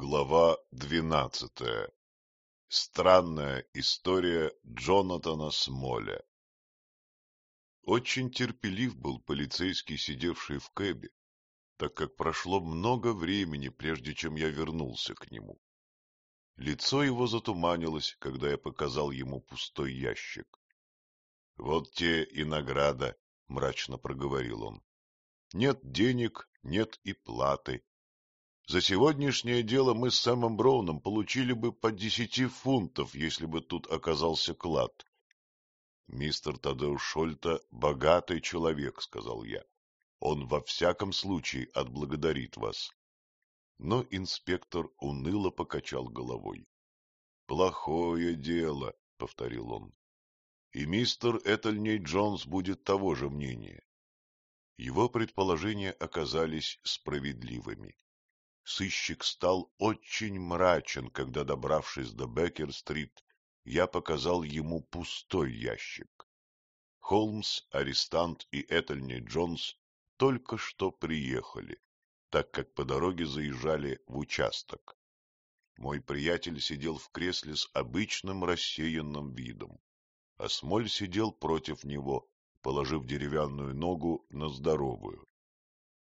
Глава двенадцатая. Странная история Джонатана Смоля. Очень терпелив был полицейский, сидевший в кэбе, так как прошло много времени, прежде чем я вернулся к нему. Лицо его затуманилось, когда я показал ему пустой ящик. — Вот те и награда, — мрачно проговорил он. — Нет денег, нет и платы, за сегодняшнее дело мы с Сэмом Броуном получили бы по десяти фунтов, если бы тут оказался клад. — Мистер Тадеуш Шольта — богатый человек, — сказал я. Он во всяком случае отблагодарит вас. Но инспектор уныло покачал головой. — Плохое дело, — повторил он. И мистер Этельней Джонс будет того же мнения. Его предположения оказались справедливыми. Сыщик стал очень мрачен, когда, добравшись до Беккер-стрит, я показал ему пустой ящик. Холмс, арестант и Этельни Джонс только что приехали, так как по дороге заезжали в участок. Мой приятель сидел в кресле с обычным рассеянным видом, а Смоль сидел против него, положив деревянную ногу на здоровую.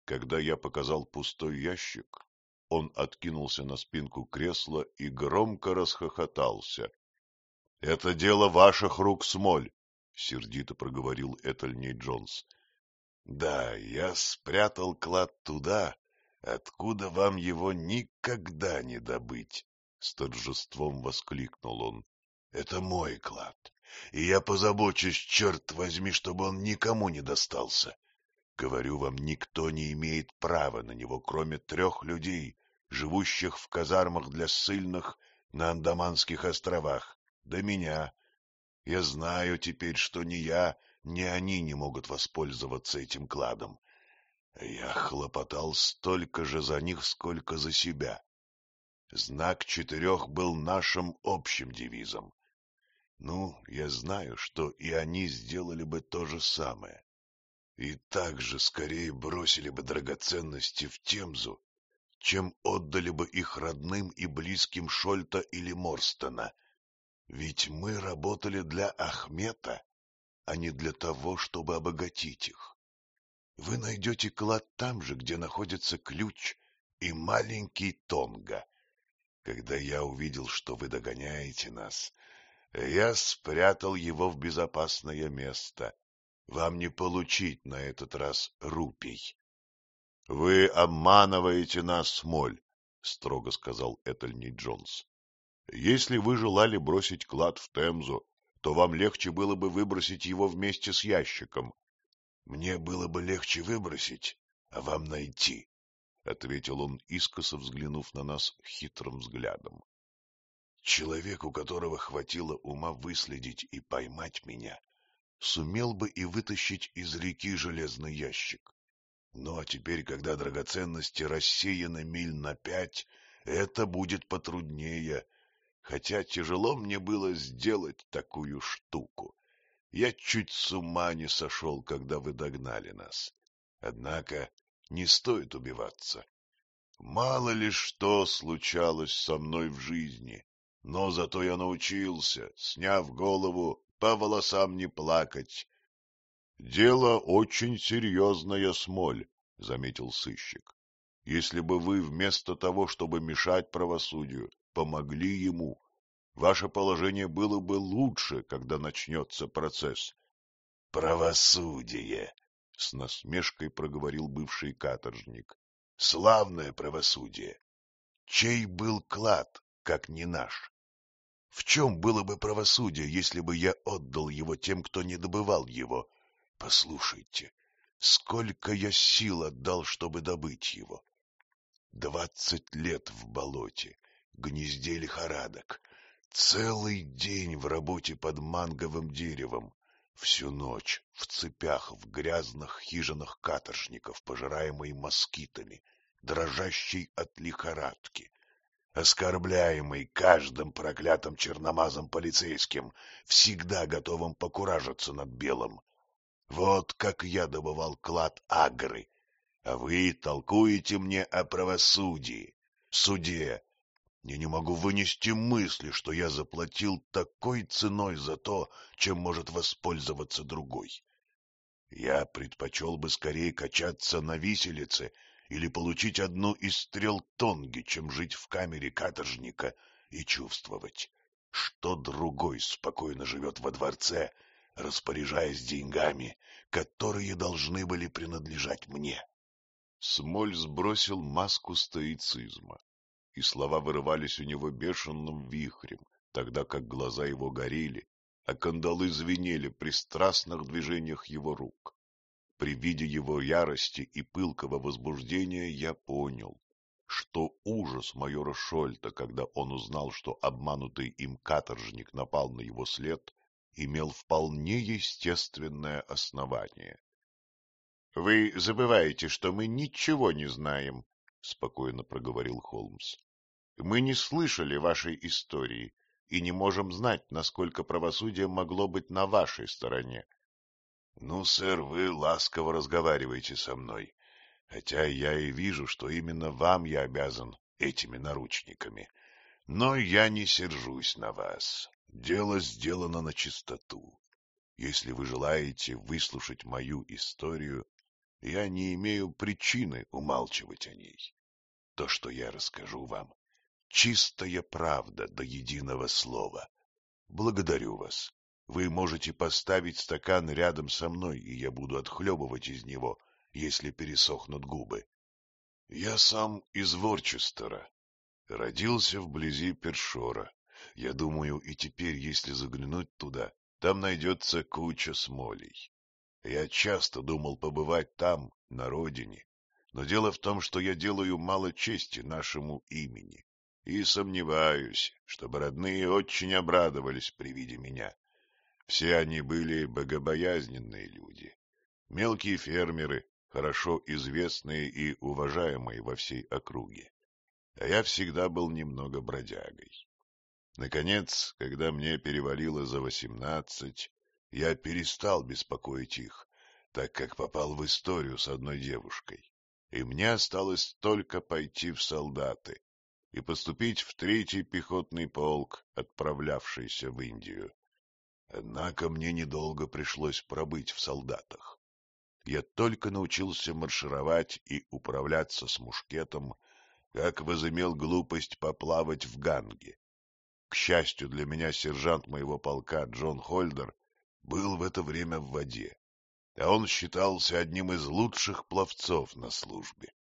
Когда я показал пустой ящик, он откинулся на спинку кресла и громко расхохотался. — Это дело ваших рук, Смоль, — сердито проговорил Этельней Джонс. — Да, я спрятал клад туда, откуда вам его никогда не добыть, — с торжеством воскликнул он. — Это мой клад, и я позабочусь, черт возьми, чтобы он никому не достался. Говорю вам, никто не имеет права на него, кроме трех людей, живущих в казармах для ссыльных на Андаманских островах, до меня. Я знаю теперь, что ни я, ни они не могут воспользоваться этим кладом. Я хлопотал столько же за них, сколько за себя. Знак четырех был нашим общим девизом. Ну, я знаю, что и они сделали бы то же самое. И также скорее бросили бы драгоценности в Темзу, чем отдали бы их родным и близким Шольта или Морстона. Ведь мы работали для Ахмета, а не для того, чтобы обогатить их. Вы найдете клад там же, где находится ключ и маленький Тонга. Когда я увидел, что вы догоняете нас, я спрятал его в безопасное место. Вам не получить на этот раз рупий. — Вы обманываете нас, Смоль, — строго сказал Этельни Джонс. — Если вы желали бросить клад в Темзу, то вам легче было бы выбросить его вместе с ящиком. — Мне было бы легче выбросить, а вам найти, — ответил он, искоса взглянув на нас хитрым взглядом. Человек, у которого хватило ума выследить и поймать меня, сумел бы и вытащить из реки железный ящик. Ну а теперь, когда драгоценности рассеяны миль на пять, это будет потруднее, хотя тяжело мне было сделать такую штуку. Я чуть с ума не сошел, когда вы догнали нас. Однако не стоит убиваться. Мало ли что случалось со мной в жизни, но зато я научился, сняв голову, по волосам не плакать — Дело очень серьезное, Смоль, — заметил сыщик. — Если бы вы вместо того, чтобы мешать правосудию, помогли ему, ваше положение было бы лучше, когда начнется процесс. — Правосудие! — с насмешкой проговорил бывший каторжник. — Славное правосудие! Чей был клад, как не наш? В чем было бы правосудие, если бы я отдал его тем, кто не добывал его? — Послушайте, сколько я сил отдал, чтобы добыть его. Двадцать лет в болоте, гнезде лихорадок, целый день в работе под манговым деревом, всю ночь в цепях в грязных хижинах каторшников, пожираемой москитами, дрожащей от лихорадки, оскорбляемый каждым проклятым черномазом полицейским, всегда готовым покуражиться над белым, вот как я добывал клад Агры, а вы толкуете мне о правосудии, суде, Я не могу вынести мысли, что я заплатил такой ценой за то, чем может воспользоваться другой. Я предпочел бы скорее качаться на виселице или получить одну из стрел тонги, чем жить в камере каторжника и чувствовать, что другой спокойно живет во дворце, распоряжаясь деньгами, которые должны были принадлежать мне. Смоль сбросил маску стоицизма, и слова вырывались у него бешеным вихрем, тогда как глаза его горели, а кандалы звенели при страстных движениях его рук. При виде его ярости и пылкого возбуждения я понял, что ужас майора Шольта, когда он узнал, что обманутый им каторжник напал на его след, имел вполне естественное основание. — Вы забываете, что мы ничего не знаем, — спокойно проговорил Холмс. — Мы не слышали вашей истории и не можем знать, насколько правосудие могло быть на вашей стороне. — Ну, сэр, вы ласково разговариваете со мной, хотя я и вижу, что именно вам я обязан этими наручниками. Но я не сержусь на вас. Дело сделано на чистоту. Если вы желаете выслушать мою историю, я не имею причины умалчивать о ней. То, что я расскажу вам, чистая правда до единого слова. Благодарю вас. Вы можете поставить стакан рядом со мной, и я буду отхлебывать из него — если пересохнут губы. Я сам из Ворчестера. Родился вблизи Першора. Я думаю, и теперь, если заглянуть туда, там найдется куча смолей. Я часто думал побывать там, на родине, но дело в том, что я делаю мало чести нашему имени, и сомневаюсь, чтобы родные очень обрадовались при виде меня. Все они были богобоязненные люди, мелкие фермеры, хорошо известные и уважаемые во всей округе. А я всегда был немного бродягой. Наконец, когда мне перевалило за восемнадцать, я перестал беспокоить их, так как попал в историю с одной девушкой, и мне осталось только пойти в солдаты и поступить в третий пехотный полк, отправлявшийся в Индию. Однако мне недолго пришлось пробыть в солдатах. Я только научился маршировать и управляться с мушкетом, как возымел глупость поплавать в Ганге. К счастью для меня, сержант моего полка Джон Хольдер был в это время в воде, а он считался одним из лучших пловцов на службе.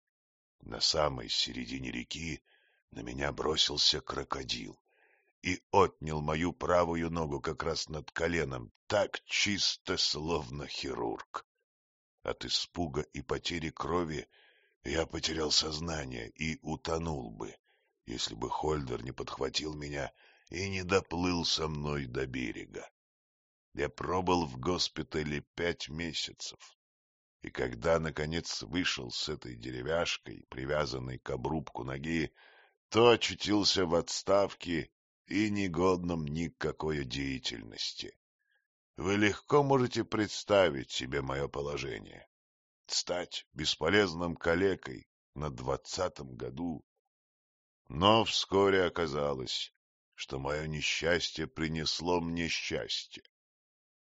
На самой середине реки на меня бросился крокодил и отнял мою правую ногу как раз над коленом, так чисто, словно хирург. От испуга и потери крови я потерял сознание и утонул бы, если бы Хольдер не подхватил меня и не доплыл со мной до берега. Я пробыл в госпитале пять месяцев, и когда, наконец, вышел с этой деревяшкой, привязанной к обрубку ноги, то очутился в отставке и негодном ни к какой деятельности. Вы легко можете представить себе мое положение. Стать бесполезным калекой на двадцатом году. Но вскоре оказалось, что мое несчастье принесло мне счастье.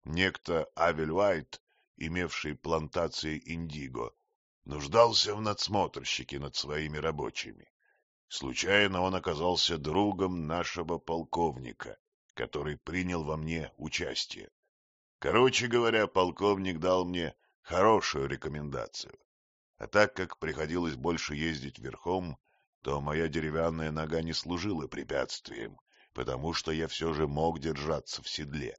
Некто Авель Уайт, имевший плантации индиго, нуждался в надсмотрщике над своими рабочими. Случайно он оказался другом нашего полковника, который принял во мне участие. Короче говоря, полковник дал мне хорошую рекомендацию. А так как приходилось больше ездить верхом, то моя деревянная нога не служила препятствием, потому что я все же мог держаться в седле.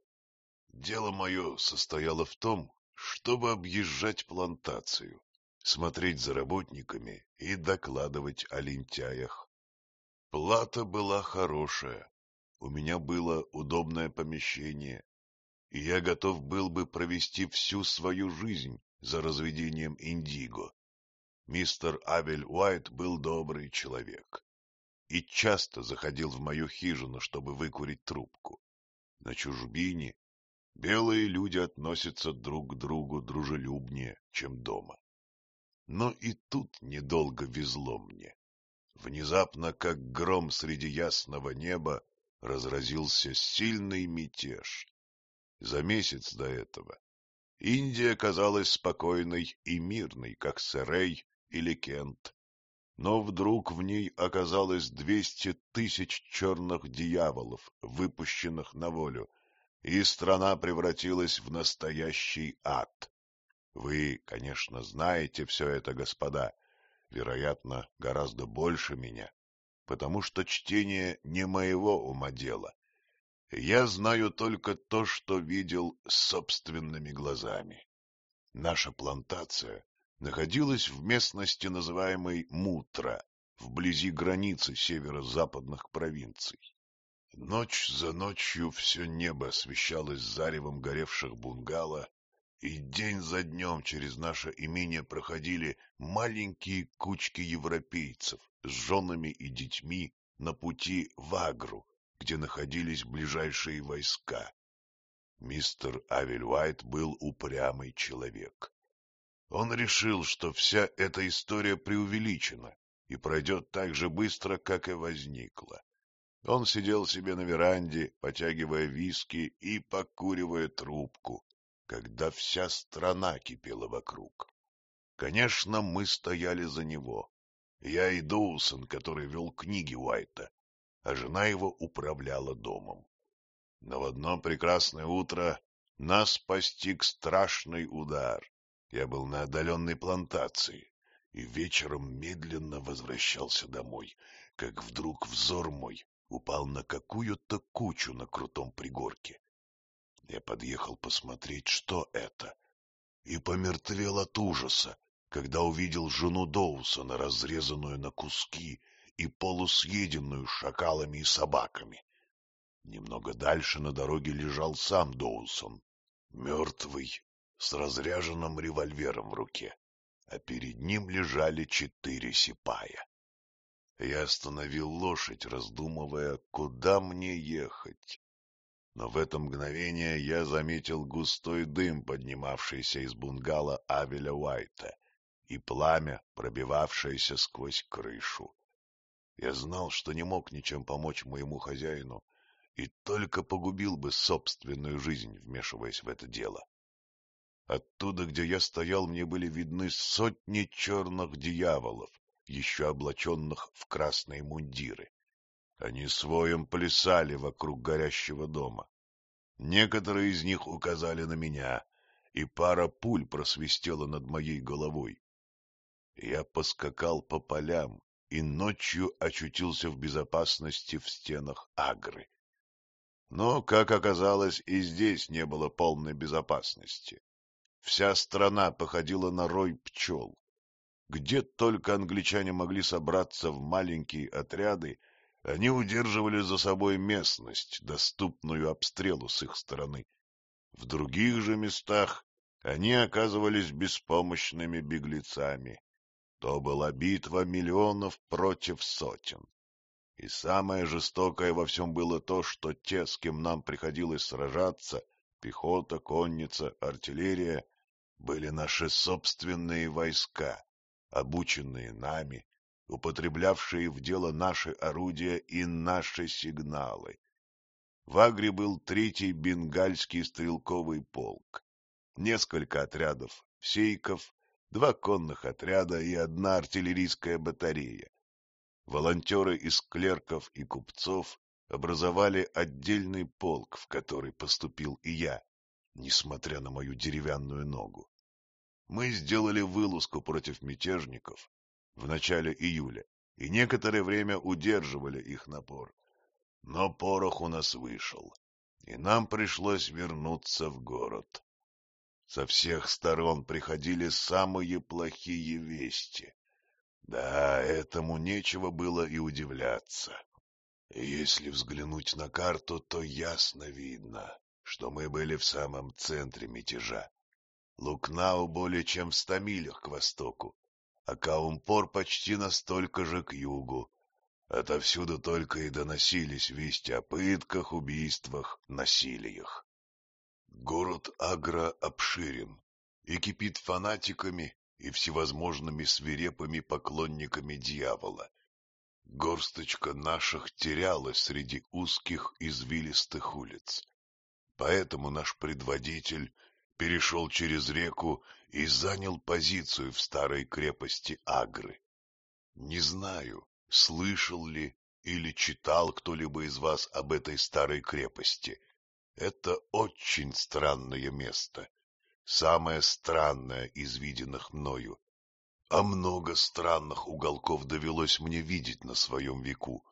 Дело мое состояло в том, чтобы объезжать плантацию, смотреть за работниками и докладывать о лентяях. Плата была хорошая, у меня было удобное помещение, и я готов был бы провести всю свою жизнь за разведением индиго. Мистер Абель Уайт был добрый человек и часто заходил в мою хижину, чтобы выкурить трубку. На чужбине белые люди относятся друг к другу дружелюбнее, чем дома. Но и тут недолго везло мне. внезапно, как гром среди ясного неба, разразился сильный мятеж. За месяц до этого Индия казалась спокойной и мирной, как Сэрей или Кент. Но вдруг в ней оказалось двести тысяч черных дьяволов, выпущенных на волю, и страна превратилась в настоящий ад. Вы, конечно, знаете все это, господа, вероятно, гораздо больше меня, потому что чтение не моего ума дело. Я знаю только то, что видел собственными глазами. Наша плантация находилась в местности, называемой Мутра, вблизи границы северо-западных провинций. Ночь за ночью все небо освещалось заревом горевших бунгало, и день за днем через наше имение проходили маленькие кучки европейцев с женами и детьми на пути в Агру, где находились ближайшие войска. Мистер Авель Уайт был упрямый человек. Он решил, что вся эта история преувеличена и пройдет так же быстро, как и возникла. Он сидел себе на веранде, потягивая виски и покуривая трубку, когда вся страна кипела вокруг. Конечно, мы стояли за него. Я и Доусон, который вел книги Уайта, а жена его управляла домом. Но в одно прекрасное утро нас постиг страшный удар. Я был на отдаленной плантации и вечером медленно возвращался домой, как вдруг взор мой упал на какую-то кучу на крутом пригорке. Я подъехал посмотреть, что это, и помертвел от ужаса, когда увидел жену Доусона, разрезанную на куски и полусъеденную шакалами и собаками. Немного дальше на дороге лежал сам Доусон, мертвый, с разряженным револьвером в руке, а перед ним лежали четыре сипая. Я остановил лошадь, раздумывая, куда мне ехать. Но в это мгновение я заметил густой дым, поднимавшийся из бунгало Авеля Уайта, и пламя, пробивавшееся сквозь крышу. Я знал, что не мог ничем помочь моему хозяину и только погубил бы собственную жизнь, вмешиваясь в это дело. Оттуда, где я стоял, мне были видны сотни черных дьяволов, еще облаченных в красные мундиры. Они своем плясали вокруг горящего дома. Некоторые из них указали на меня, и пара пуль просвистела над моей головой. Я поскакал по полям, и ночью очутился в безопасности в стенах Агры. Но, как оказалось, и здесь не было полной безопасности. Вся страна походила на рой пчел. Где только англичане могли собраться в маленькие отряды, они удерживали за собой местность, доступную обстрелу с их стороны. В других же местах они оказывались беспомощными беглецами, то была битва миллионов против сотен. И самое жестокое во всем было то, что те, с кем нам приходилось сражаться, пехота, конница, артиллерия, были наши собственные войска, обученные нами, употреблявшие в дело наши орудия и наши сигналы. В Агре был третий бенгальский стрелковый полк, несколько отрядов сейков два конных отряда и одна артиллерийская батарея. Волонтеры из клерков и купцов образовали отдельный полк, в который поступил и я, несмотря на мою деревянную ногу. Мы сделали вылазку против мятежников в начале июля и некоторое время удерживали их напор. Но порох у нас вышел, и нам пришлось вернуться в город. Со всех сторон приходили самые плохие вести. Да, этому нечего было и удивляться. Если взглянуть на карту, то ясно видно, что мы были в самом центре мятежа. Лукнау более чем в ста милях к востоку, а Каумпор почти настолько же к югу. Отовсюду только и доносились вести о пытках, убийствах, насилиях. Город Агра обширен и кипит фанатиками и всевозможными свирепыми поклонниками дьявола. Горсточка наших терялась среди узких извилистых улиц. Поэтому наш предводитель перешел через реку и занял позицию в старой крепости Агры. Не знаю, слышал ли или читал кто-либо из вас об этой старой крепости. Это очень странное место, самое странное из виденных мною. А много странных уголков довелось мне видеть на своем веку.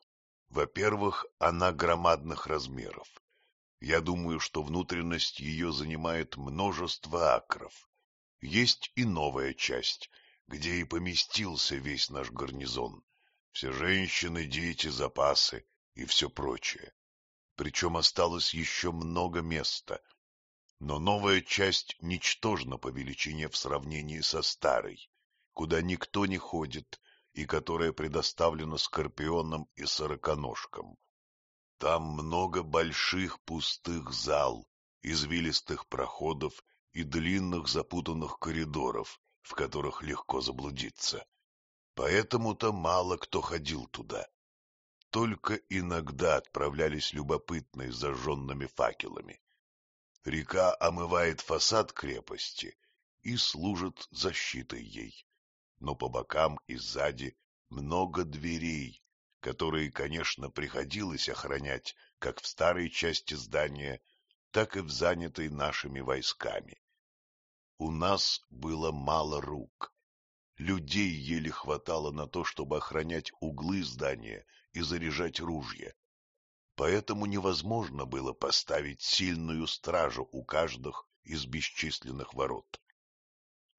Во-первых, она громадных размеров. Я думаю, что внутренность ее занимает множество акров. Есть и новая часть, где и поместился весь наш гарнизон. Все женщины, дети, запасы и все прочее. Причем осталось еще много места. Но новая часть ничтожна по величине в сравнении со старой, куда никто не ходит и которая предоставлена скорпионам и сороконожкам. Там много больших пустых зал, извилистых проходов и длинных запутанных коридоров, в которых легко заблудиться. Поэтому-то мало кто ходил туда. Только иногда отправлялись любопытные с зажженными факелами. Река омывает фасад крепости и служит защитой ей. Но по бокам и сзади много дверей, которые, конечно, приходилось охранять как в старой части здания, так и в занятой нашими войсками. У нас было мало рук. Людей еле хватало на то, чтобы охранять углы здания и заряжать ружья. Поэтому невозможно было поставить сильную стражу у каждых из бесчисленных ворот.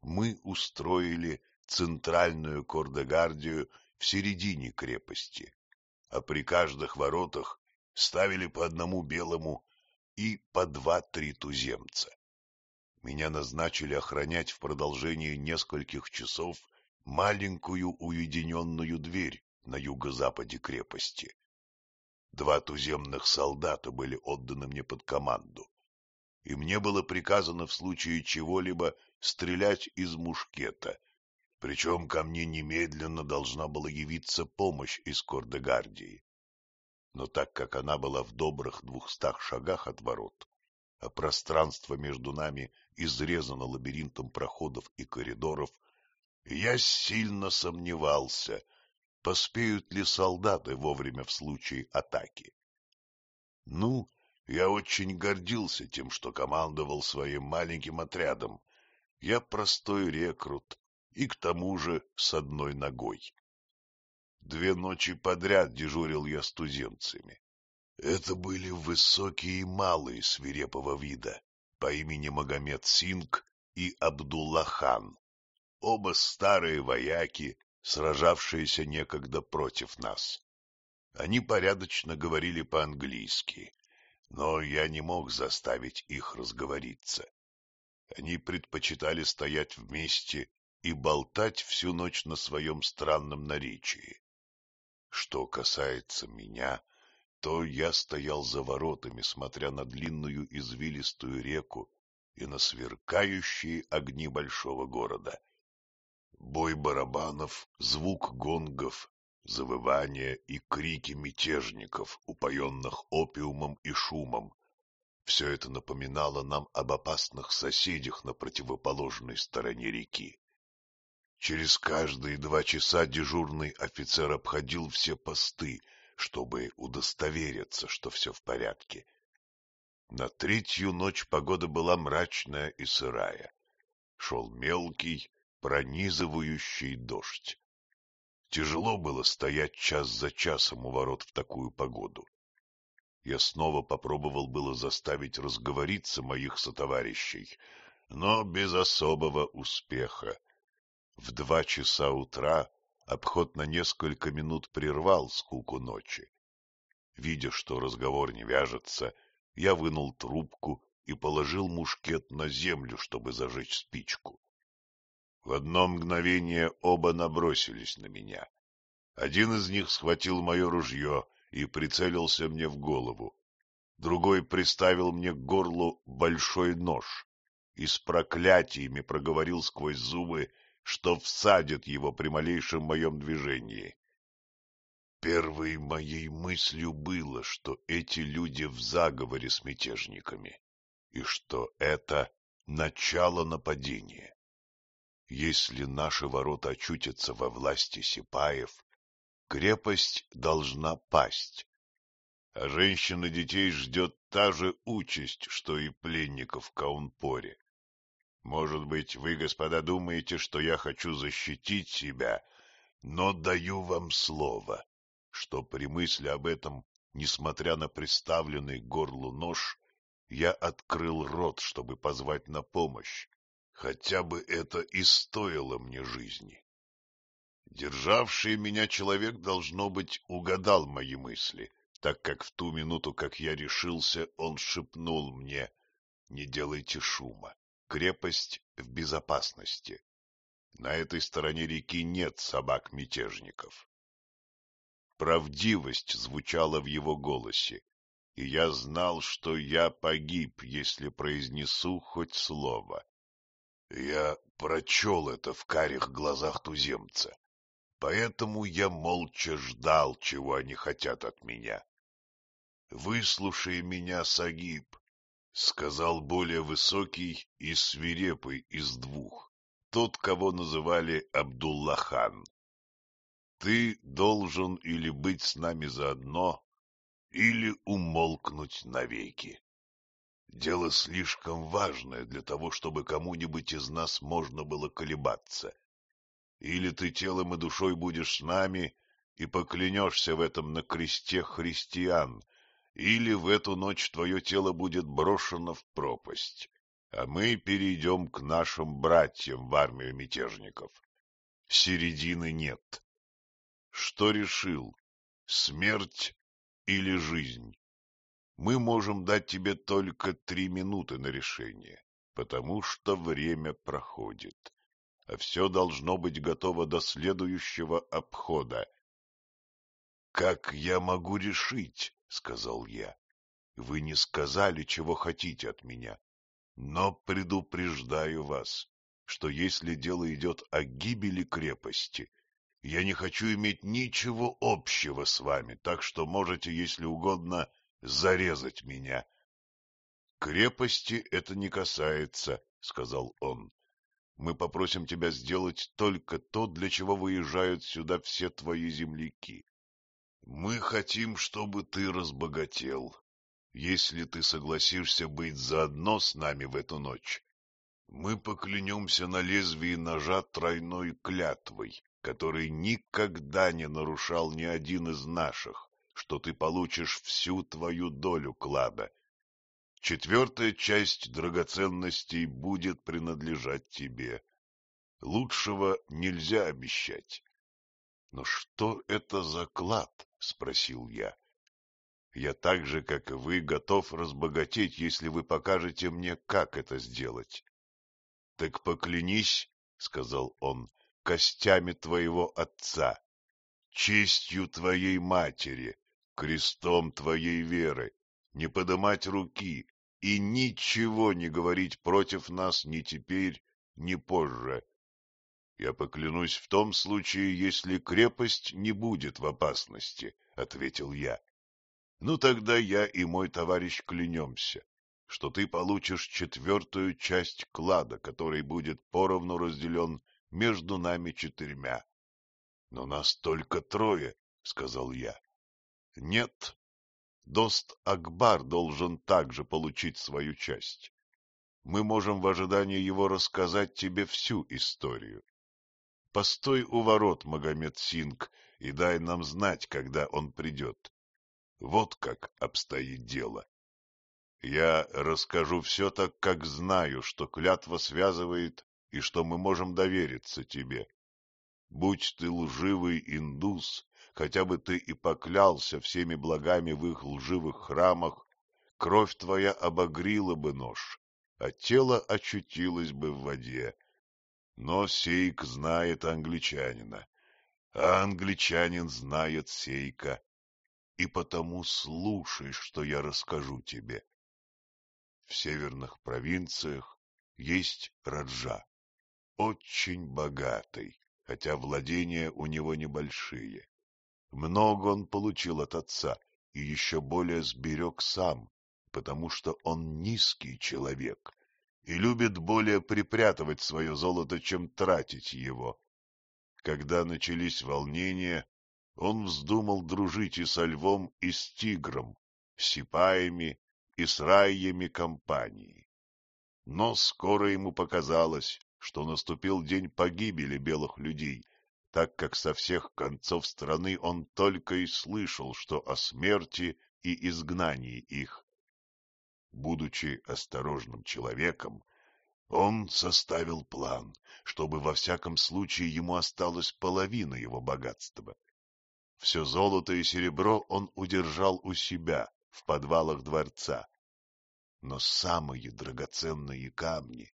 Мы устроили центральную кордегардию в середине крепости, а при каждых воротах ставили по одному белому и по два-три туземца. Меня назначили охранять в продолжении нескольких часов маленькую уединенную дверь на юго-западе крепости. Два туземных солдата были отданы мне под команду, и мне было приказано в случае чего-либо стрелять из мушкета причем ко мне немедленно должна была явиться помощь из Кордегардии. Но так как она была в добрых двухстах шагах от ворот, а пространство между нами изрезано лабиринтом проходов и коридоров, я сильно сомневался, поспеют ли солдаты вовремя в случае атаки. Ну, я очень гордился тем, что командовал своим маленьким отрядом. Я простой рекрут, и к тому же с одной ногой. Две ночи подряд дежурил я с туземцами. Это были высокие и малые свирепого вида по имени Магомед Синг и Абдулла хан, оба старые вояки, сражавшиеся некогда против нас. Они порядочно говорили по-английски, но я не мог заставить их разговориться. Они предпочитали стоять вместе и болтать всю ночь на своем странном наречии. Что касается меня, то я стоял за воротами, смотря на длинную извилистую реку и на сверкающие огни большого города. Бой барабанов, звук гонгов, завывания и крики мятежников, упоенных опиумом и шумом. Все это напоминало нам об опасных соседях на противоположной стороне реки. Через каждые два часа дежурный офицер обходил все посты, чтобы удостовериться, что все в порядке. На третью ночь погода была мрачная и сырая. Шел мелкий, пронизывающий дождь. Тяжело было стоять час за часом у ворот в такую погоду. Я снова попробовал было заставить разговориться моих сотоварищей, но без особого успеха. В два часа утра обход на несколько минут прервал скуку ночи. Видя, что разговор не вяжется, я вынул трубку и положил мушкет на землю, чтобы зажечь спичку. В одно мгновение оба набросились на меня. Один из них схватил мое ружье и прицелился мне в голову. Другой приставил мне к горлу большой нож и с проклятиями проговорил сквозь зубы что всадит его при малейшем моем движении. Первой моей мыслью было, что эти люди в заговоре с мятежниками, и что это начало нападения. Если наши ворота очутятся во власти сипаев, крепость должна пасть, а женщин детей ждет та же участь, что и пленников в Каунпоре. Может быть, вы, господа, думаете, что я хочу защитить себя, но даю вам слово, что при мысли об этом, несмотря на приставленный к горлу нож, я открыл рот, чтобы позвать на помощь, хотя бы это и стоило мне жизни. Державший меня человек, должно быть, угадал мои мысли, так как в ту минуту, как я решился, он шепнул мне «Не делайте шума, крепость в безопасности. На этой стороне реки нет собак-мятежников». Правдивость звучала в его голосе, и я знал, что я погиб, если произнесу хоть слово. Я прочел это в карих глазах туземца. Поэтому я молча ждал, чего они хотят от меня. — Выслушай меня, Сагиб, — сказал более высокий и свирепый из двух, тот, кого называли Абдуллахан. — Ты должен или быть с нами заодно, или умолкнуть навеки. Дело слишком важное для того, чтобы кому-нибудь из нас можно было колебаться. Или ты телом и душой будешь с нами и поклянешься в этом на кресте христиан, или в эту ночь твое тело будет брошено в пропасть, а мы перейдем к нашим братьям в армию мятежников. Середины нет. Что решил, смерть или жизнь? Мы можем дать тебе только три минуты на решение, потому что время проходит а все должно быть готово до следующего обхода. — Как я могу решить? — сказал я. — Вы не сказали, чего хотите от меня. Но предупреждаю вас, что если дело идет о гибели крепости, я не хочу иметь ничего общего с вами, так что можете, если угодно, зарезать меня. — Крепости это не касается, — сказал он мы попросим тебя сделать только то, для чего выезжают сюда все твои земляки. Мы хотим, чтобы ты разбогател. Если ты согласишься быть заодно с нами в эту ночь, мы поклянемся на лезвии ножа тройной клятвой, который никогда не нарушал ни один из наших, что ты получишь всю твою долю клада, Четвертая часть драгоценностей будет принадлежать тебе. Лучшего нельзя обещать. — Но что это за клад? — спросил я. — Я так же, как и вы, готов разбогатеть, если вы покажете мне, как это сделать. — Так поклянись, — сказал он, — костями твоего отца, честью твоей матери, крестом твоей веры, не подымать руки и ничего не говорить против нас ни теперь, ни позже. Я поклянусь в том случае, если крепость не будет в опасности, — ответил я. Ну, тогда я и мой товарищ клянемся, что ты получишь четвертую часть клада, который будет поровну разделен между нами четырьмя. — Но нас только трое, — сказал я. — Нет, Дост Акбар должен также получить свою часть. Мы можем в ожидании его рассказать тебе всю историю. Постой у ворот, Магомед Синг, и дай нам знать, когда он придет. Вот как обстоит дело. Я расскажу все так, как знаю, что клятва связывает и что мы можем довериться тебе. Будь ты лживый индус, хотя бы ты и поклялся всеми благами в их лживых храмах, кровь твоя обогрила бы нож, а тело очутилось бы в воде. Но Сейк знает англичанина, а англичанин знает Сейка, и потому слушай, что я расскажу тебе. В северных провинциях есть Раджа, очень богатый, хотя владения у него небольшие. Много он получил от отца и еще более сберег сам, потому что он низкий человек и любит более припрятывать свое золото, чем тратить его. Когда начались волнения, он вздумал дружить и со львом, и с тигром, с сипаями и с раями компании. Но скоро ему показалось, что наступил день погибели белых людей, так как со всех концов страны он только и слышал, что о смерти и изгнании их. Будучи осторожным человеком, он составил план, чтобы во всяком случае ему осталась половина его богатства. Все золото и серебро он удержал у себя в подвалах дворца. Но самые драгоценные камни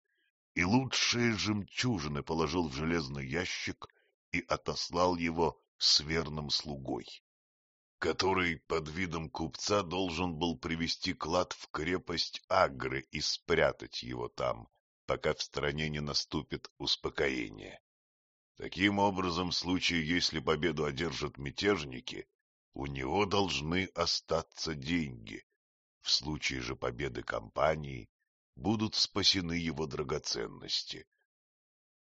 и лучшие жемчужины положил в железный ящик и отослал его с верным слугой, который под видом купца должен был привести клад в крепость Агры и спрятать его там, пока в стране не наступит успокоение. Таким образом, в случае, если победу одержат мятежники, у него должны остаться деньги. В случае же победы компании будут спасены его драгоценности.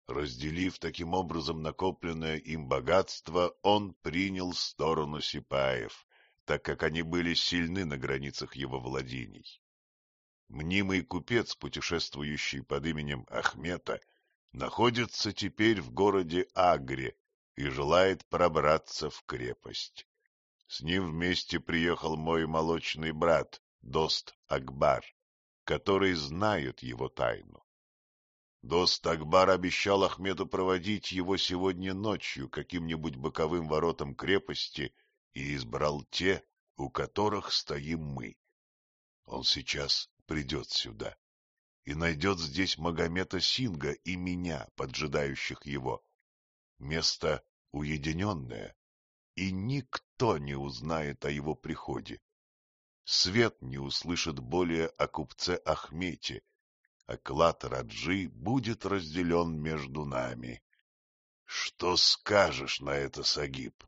Разделив таким образом накопленное им богатство, он принял сторону сипаев, так как они были сильны на границах его владений. Мнимый купец, путешествующий под именем Ахмета, находится теперь в городе Агре и желает пробраться в крепость. С ним вместе приехал мой молочный брат, Дост Акбар, который знает его тайну. Дост Акбар обещал Ахмеду проводить его сегодня ночью каким-нибудь боковым воротам крепости и избрал те, у которых стоим мы. Он сейчас придет сюда и найдет здесь Магомета Синга и меня, поджидающих его. Место уединенное, и никто не узнает о его приходе. Свет не услышит более о купце Ахмете, а клад Раджи будет разделен между нами. Что скажешь на это, Сагиб?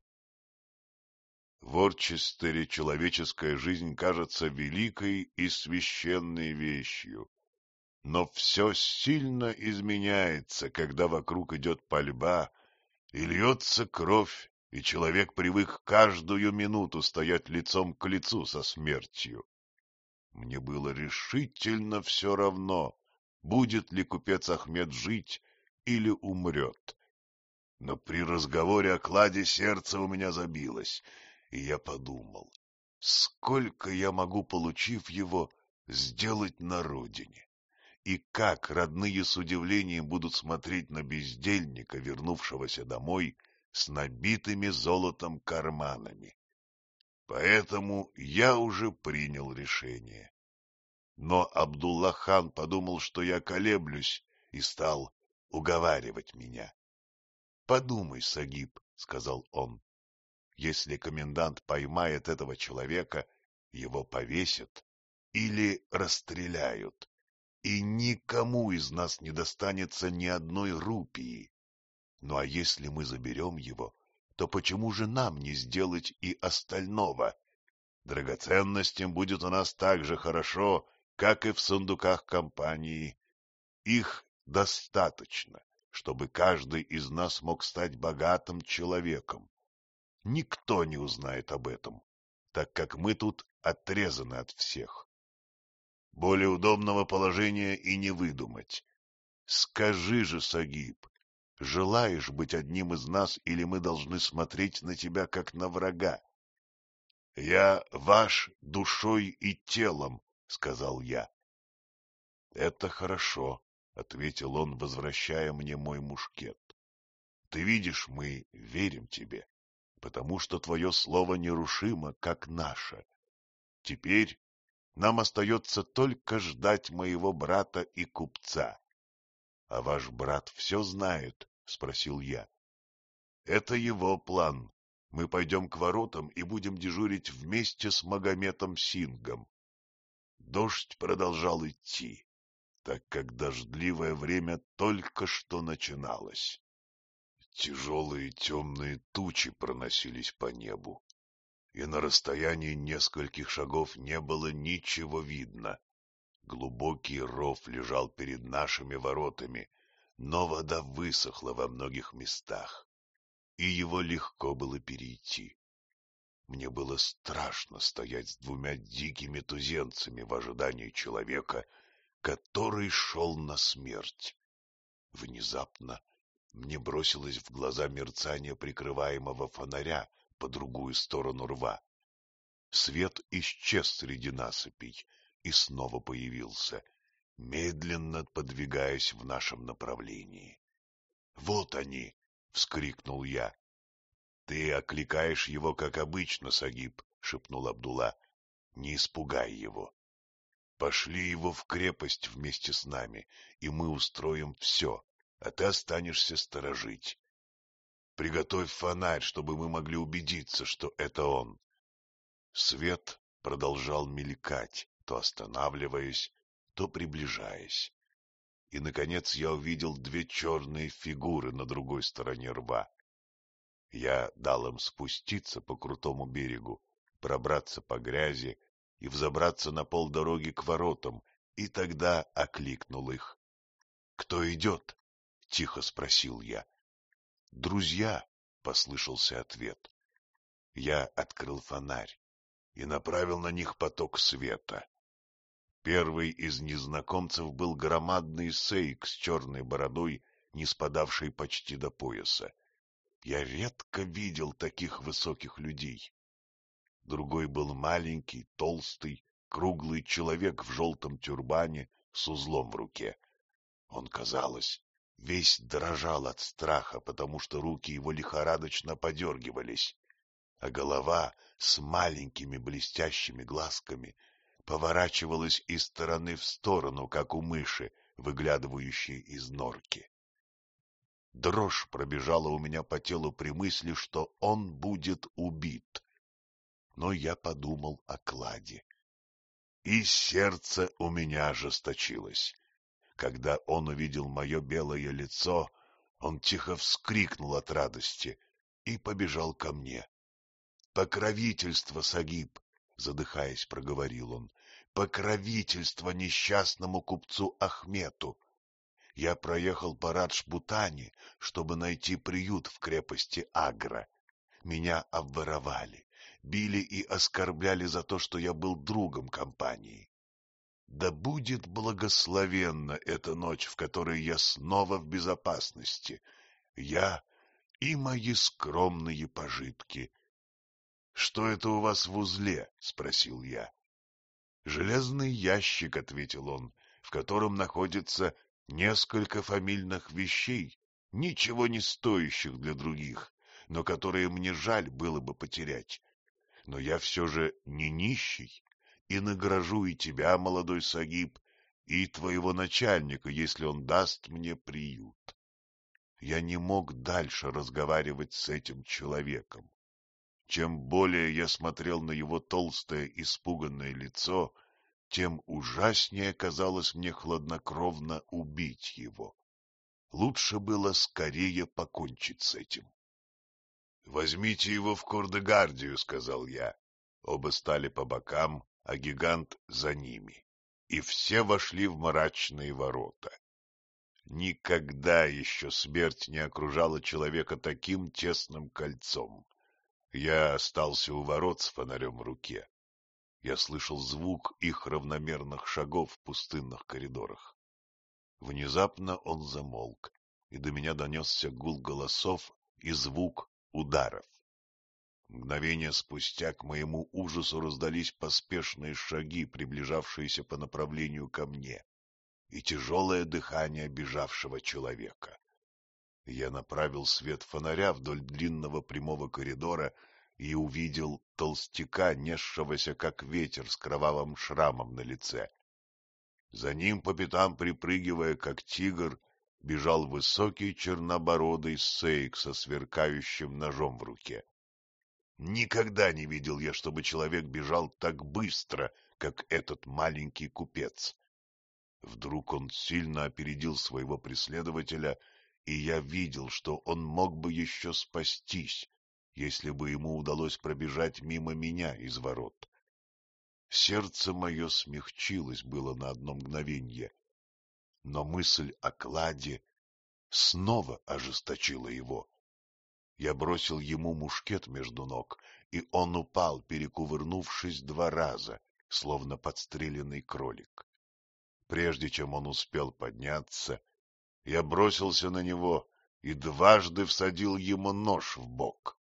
В Орчестере человеческая жизнь кажется великой и священной вещью. Но все сильно изменяется, когда вокруг идет пальба и льется кровь, и человек привык каждую минуту стоять лицом к лицу со смертью. Мне было решительно все равно, будет ли купец Ахмед жить или умрет. Но при разговоре о кладе сердце у меня забилось, и я подумал, сколько я могу, получив его, сделать на родине, и как родные с удивлением будут смотреть на бездельника, вернувшегося домой с набитыми золотом карманами. Поэтому я уже принял решение. Но Абдуллахан подумал, что я колеблюсь, и стал уговаривать меня. — Подумай, Сагиб, — сказал он, — если комендант поймает этого человека, его повесят или расстреляют, и никому из нас не достанется ни одной рупии. Ну а если мы заберем его, то почему же нам не сделать и остального? Драгоценностям будет у нас так же хорошо, как и в сундуках компании. Их достаточно, чтобы каждый из нас мог стать богатым человеком. Никто не узнает об этом, так как мы тут отрезаны от всех. Более удобного положения и не выдумать. Скажи же, Сагиб, желаешь быть одним из нас, или мы должны смотреть на тебя, как на врага? Я ваш душой и телом, — сказал я. — Это хорошо, — ответил он, возвращая мне мой мушкет. — Ты видишь, мы верим тебе, потому что твое слово нерушимо, как наше. Теперь нам остается только ждать моего брата и купца. — А ваш брат все знает? — спросил я. — Это его план. Мы пойдем к воротам и будем дежурить вместе с Магометом Сингом. Дождь продолжал идти, так как дождливое время только что начиналось. Тяжелые темные тучи проносились по небу, и на расстоянии нескольких шагов не было ничего видно. Глубокий ров лежал перед нашими воротами, но вода высохла во многих местах, и его легко было перейти. Мне было страшно стоять с двумя дикими туземцами в ожидании человека, который шел на смерть. Внезапно мне бросилось в глаза мерцание прикрываемого фонаря по другую сторону рва. Свет исчез среди насыпей и снова появился, медленно подвигаясь в нашем направлении. — Вот они! — вскрикнул я. — Ты окликаешь его, как обычно, Сагиб, — шепнул Абдулла. — Не испугай его. Пошли его в крепость вместе с нами, и мы устроим все, а ты останешься сторожить. Приготовь фонарь, чтобы мы могли убедиться, что это он. Свет продолжал мелькать, то останавливаясь, то приближаясь. И, наконец, я увидел две черные фигуры на другой стороне рва. Я дал им спуститься по крутому берегу, пробраться по грязи и взобраться на полдороги к воротам, и тогда окликнул их. — Кто идет? — тихо спросил я. — Друзья, — послышался ответ. Я открыл фонарь и направил на них поток света. Первый из незнакомцев был громадный сейк с черной бородой, не спадавшей почти до пояса. Я редко видел таких высоких людей. Другой был маленький, толстый, круглый человек в желтом тюрбане с узлом в руке. Он, казалось, весь дрожал от страха, потому что руки его лихорадочно подергивались, а голова с маленькими блестящими глазками поворачивалась из стороны в сторону, как у мыши, выглядывающей из норки. Дрожь пробежала у меня по телу при мысли, что он будет убит. Но я подумал о кладе. И сердце у меня ожесточилось. Когда он увидел мое белое лицо, он тихо вскрикнул от радости и побежал ко мне. — Покровительство, Сагиб! — задыхаясь, проговорил он. — Покровительство несчастному купцу Ахмету! Я проехал по Радж-Бутане, чтобы найти приют в крепости Агра. Меня обворовали, били и оскорбляли за то, что я был другом компании. Да будет благословенна эта ночь, в которой я снова в безопасности, я и мои скромные пожитки. — Что это у вас в узле? — спросил я. — Железный ящик, — ответил он, — в котором находится несколько фамильных вещей, ничего не стоящих для других, но которые мне жаль было бы потерять. Но я все же не нищий и награжу и тебя, молодой Сагиб, и твоего начальника, если он даст мне приют. Я не мог дальше разговаривать с этим человеком. Чем более я смотрел на его толстое испуганное лицо, тем ужаснее казалось мне хладнокровно убить его. Лучше было скорее покончить с этим. — Возьмите его в Кордегардию, — сказал я. Оба стали по бокам, а гигант за ними, и все вошли в мрачные ворота. Никогда еще смерть не окружала человека таким тесным кольцом. Я остался у ворот с фонарем в руке. Я слышал звук их равномерных шагов в пустынных коридорах. Внезапно он замолк, и до меня донесся гул голосов и звук ударов. Мгновение спустя к моему ужасу раздались поспешные шаги, приближавшиеся по направлению ко мне, и тяжелое дыхание бежавшего человека. Я направил свет фонаря вдоль длинного прямого коридора и увидел толстяка, несшегося как ветер с кровавым шрамом на лице. За ним по пятам припрыгивая, как тигр, бежал высокий чернобородый сейк со сверкающим ножом в руке. Никогда не видел я, чтобы человек бежал так быстро, как этот маленький купец. Вдруг он сильно опередил своего преследователя и я видел, что он мог бы еще спастись, если бы ему удалось пробежать мимо меня из ворот. Сердце мое смягчилось было на одно мгновенье, но мысль о кладе снова ожесточила его. Я бросил ему мушкет между ног, и он упал, перекувырнувшись два раза, словно подстреленный кролик. Прежде чем он успел подняться, я бросился на него и дважды всадил ему нож в бок.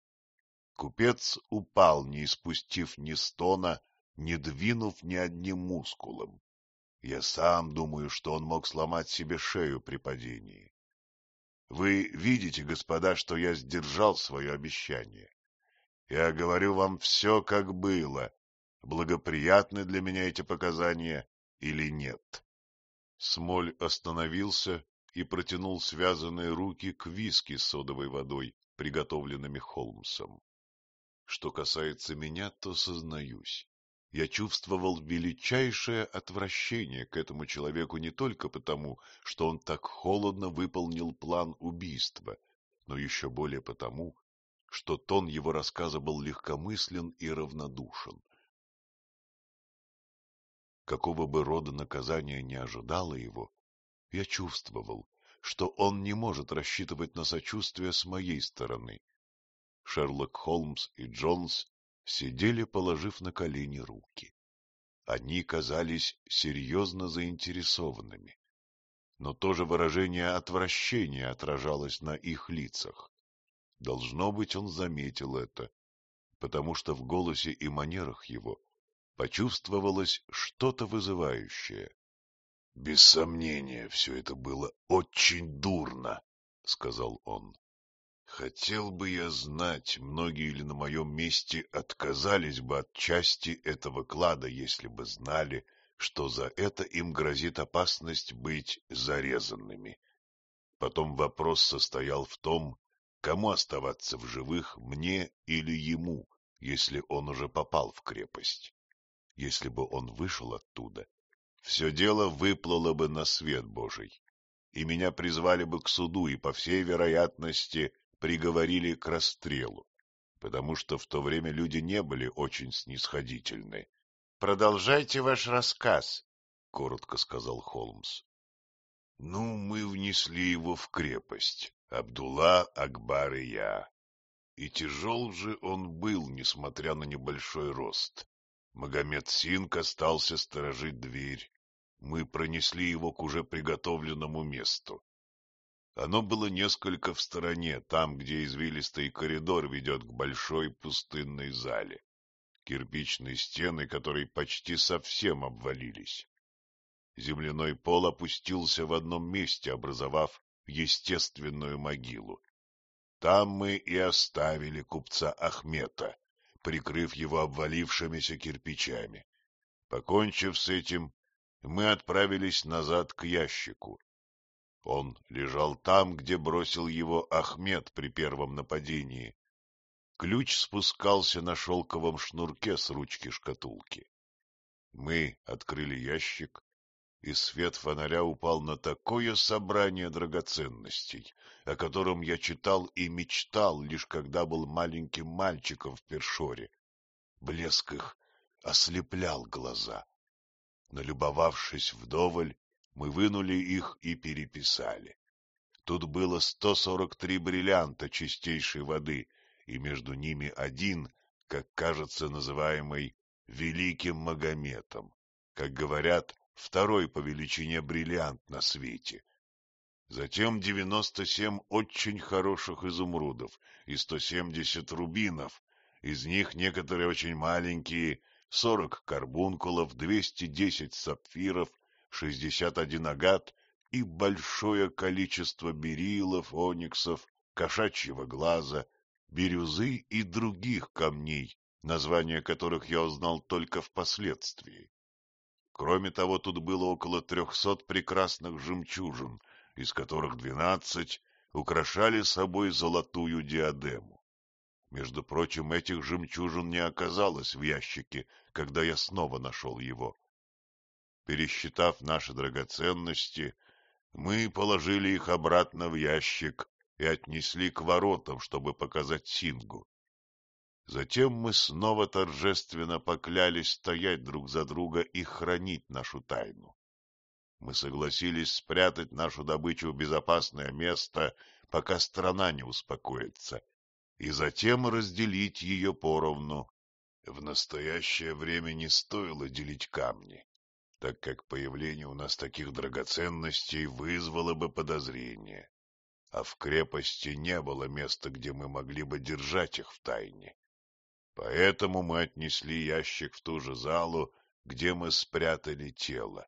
Купец упал, не испустив ни стона, не двинув ни одним мускулом. Я сам думаю, что он мог сломать себе шею при падении. Вы видите, господа, что я сдержал свое обещание. Я говорю вам все, как было. Благоприятны для меня эти показания или нет? Смоль остановился и протянул связанные руки к виски с содовой водой, приготовленными Холмсом. Что касается меня, то сознаюсь. Я чувствовал величайшее отвращение к этому человеку не только потому, что он так холодно выполнил план убийства, но еще более потому, что тон его рассказа был легкомыслен и равнодушен. Какого бы рода наказания не ожидало его, я чувствовал, что он не может рассчитывать на сочувствие с моей стороны. Шерлок Холмс и Джонс сидели, положив на колени руки. Они казались серьезно заинтересованными, но то же выражение отвращения отражалось на их лицах. Должно быть, он заметил это, потому что в голосе и манерах его почувствовалось что-то вызывающее. — Без сомнения, все это было очень дурно, — сказал он. Хотел бы я знать, многие ли на моем месте отказались бы от части этого клада, если бы знали, что за это им грозит опасность быть зарезанными. Потом вопрос состоял в том, кому оставаться в живых, мне или ему, если он уже попал в крепость. Если бы он вышел оттуда, все дело выплыло бы на свет Божий, и меня призвали бы к суду, и, по всей вероятности, приговорили к расстрелу, потому что в то время люди не были очень снисходительны. — Продолжайте ваш рассказ, — коротко сказал Холмс. — Ну, мы внесли его в крепость, Абдулла, Акбар и я. И тяжел же он был, несмотря на небольшой рост. Магомед Синг остался сторожить дверь. Мы пронесли его к уже приготовленному месту. Оно было несколько в стороне, там, где извилистый коридор ведет к большой пустынной зале. Кирпичные стены, которые почти совсем обвалились. Земляной пол опустился в одном месте, образовав естественную могилу. Там мы и оставили купца Ахмета, прикрыв его обвалившимися кирпичами. Покончив с этим, мы отправились назад к ящику, он лежал там, где бросил его Ахмед при первом нападении. Ключ спускался на шелковом шнурке с ручки шкатулки. Мы открыли ящик, и свет фонаря упал на такое собрание драгоценностей, о котором я читал и мечтал, лишь когда был маленьким мальчиком в Першоре. Блеск их ослеплял глаза. Налюбовавшись вдоволь, мы вынули их и переписали. Тут было сто сорок три бриллианта чистейшей воды, и между ними один, как кажется, называемый Великим Магометом, как говорят, второй по величине бриллиант на свете. Затем девяносто семь очень хороших изумрудов и сто семьдесят рубинов, из них некоторые очень маленькие, сорок карбункулов, двести десять сапфиров — шестьдесят один агат и большое количество берилов, ониксов, кошачьего глаза, бирюзы и других камней, названия которых я узнал только впоследствии. Кроме того, тут было около трехсот прекрасных жемчужин, из которых двенадцать украшали собой золотую диадему. Между прочим, этих жемчужин не оказалось в ящике, когда я снова нашел его. Пересчитав наши драгоценности, Мы положили их обратно в ящик и отнесли к воротам, чтобы показать Сингу. Затем мы снова торжественно поклялись стоять друг за друга и хранить нашу тайну. Мы согласились спрятать нашу добычу в безопасное место, пока страна не успокоится, и затем разделить ее поровну. В настоящее время не стоило делить камни, так как появление у нас таких драгоценностей вызвало бы подозрение, а в крепости не было места, где мы могли бы держать их в тайне. Поэтому мы отнесли ящик в ту же залу, где мы спрятали тело.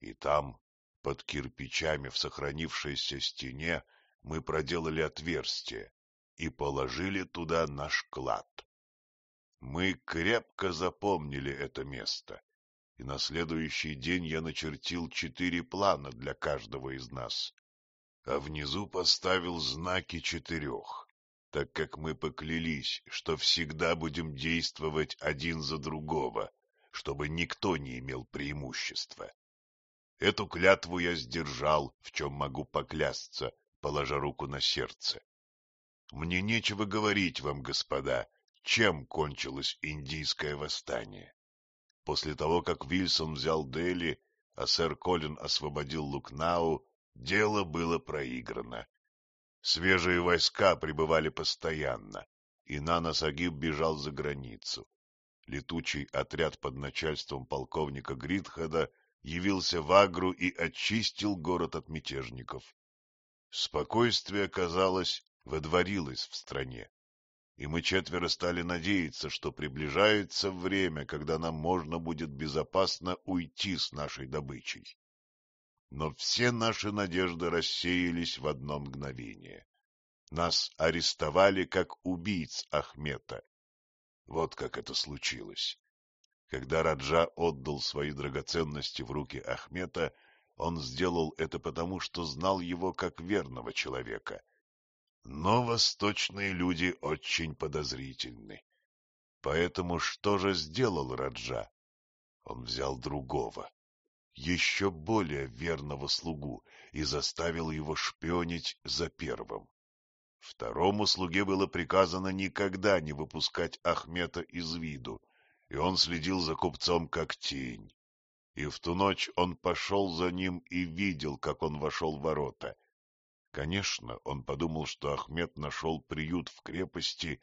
И там, под кирпичами в сохранившейся стене, мы проделали отверстие и положили туда наш клад. Мы крепко запомнили это место, и на следующий день я начертил четыре плана для каждого из нас, а внизу поставил знаки четырех так как мы поклялись, что всегда будем действовать один за другого, чтобы никто не имел преимущества. Эту клятву я сдержал, в чем могу поклясться, положа руку на сердце. Мне нечего говорить вам, господа, чем кончилось индийское восстание. После того, как Вильсон взял Дели, а сэр Колин освободил Лукнау, дело было проиграно. Свежие войска прибывали постоянно, и Нана-Сагиб бежал за границу. Летучий отряд под начальством полковника Гридхада явился в Агру и очистил город от мятежников. Спокойствие, казалось, водворилось в стране, и мы четверо стали надеяться, что приближается время, когда нам можно будет безопасно уйти с нашей добычей но все наши надежды рассеялись в одно мгновение. Нас арестовали как убийц Ахмета. Вот как это случилось. Когда Раджа отдал свои драгоценности в руки Ахмета, он сделал это потому, что знал его как верного человека. Но восточные люди очень подозрительны. Поэтому что же сделал Раджа? Он взял другого еще более верного слугу и заставил его шпионить за первым. Второму слуге было приказано никогда не выпускать Ахмета из виду, и он следил за купцом как тень. И в ту ночь он пошел за ним и видел, как он вошел в ворота. Конечно, он подумал, что Ахмед нашел приют в крепости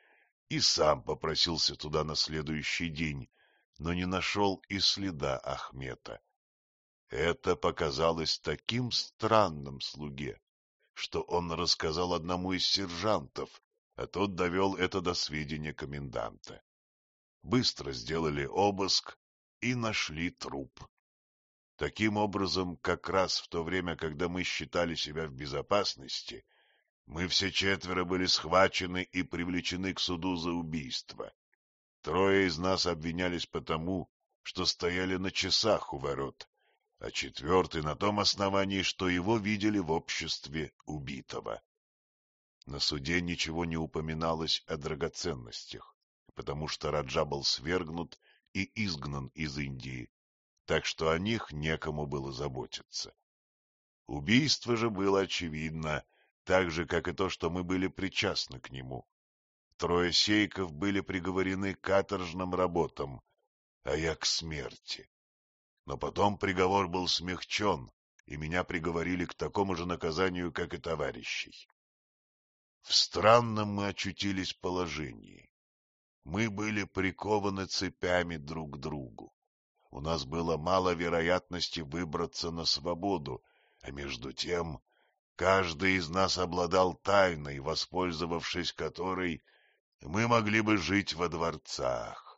и сам попросился туда на следующий день, но не нашел и следа Ахмета. Это показалось таким странным слуге, что он рассказал одному из сержантов, а тот довел это до сведения коменданта. Быстро сделали обыск и нашли труп. Таким образом, как раз в то время, когда мы считали себя в безопасности, мы все четверо были схвачены и привлечены к суду за убийство. Трое из нас обвинялись потому, что стояли на часах у ворот, а четвертый на том основании, что его видели в обществе убитого. На суде ничего не упоминалось о драгоценностях, потому что Раджа был свергнут и изгнан из Индии, так что о них некому было заботиться. Убийство же было очевидно, так же, как и то, что мы были причастны к нему. Трое сейков были приговорены к каторжным работам, а я к смерти. Но потом приговор был смягчен, и меня приговорили к такому же наказанию, как и товарищей. В странном мы очутились положении. Мы были прикованы цепями друг к другу. У нас было мало вероятности выбраться на свободу, а между тем каждый из нас обладал тайной, воспользовавшись которой мы могли бы жить во дворцах,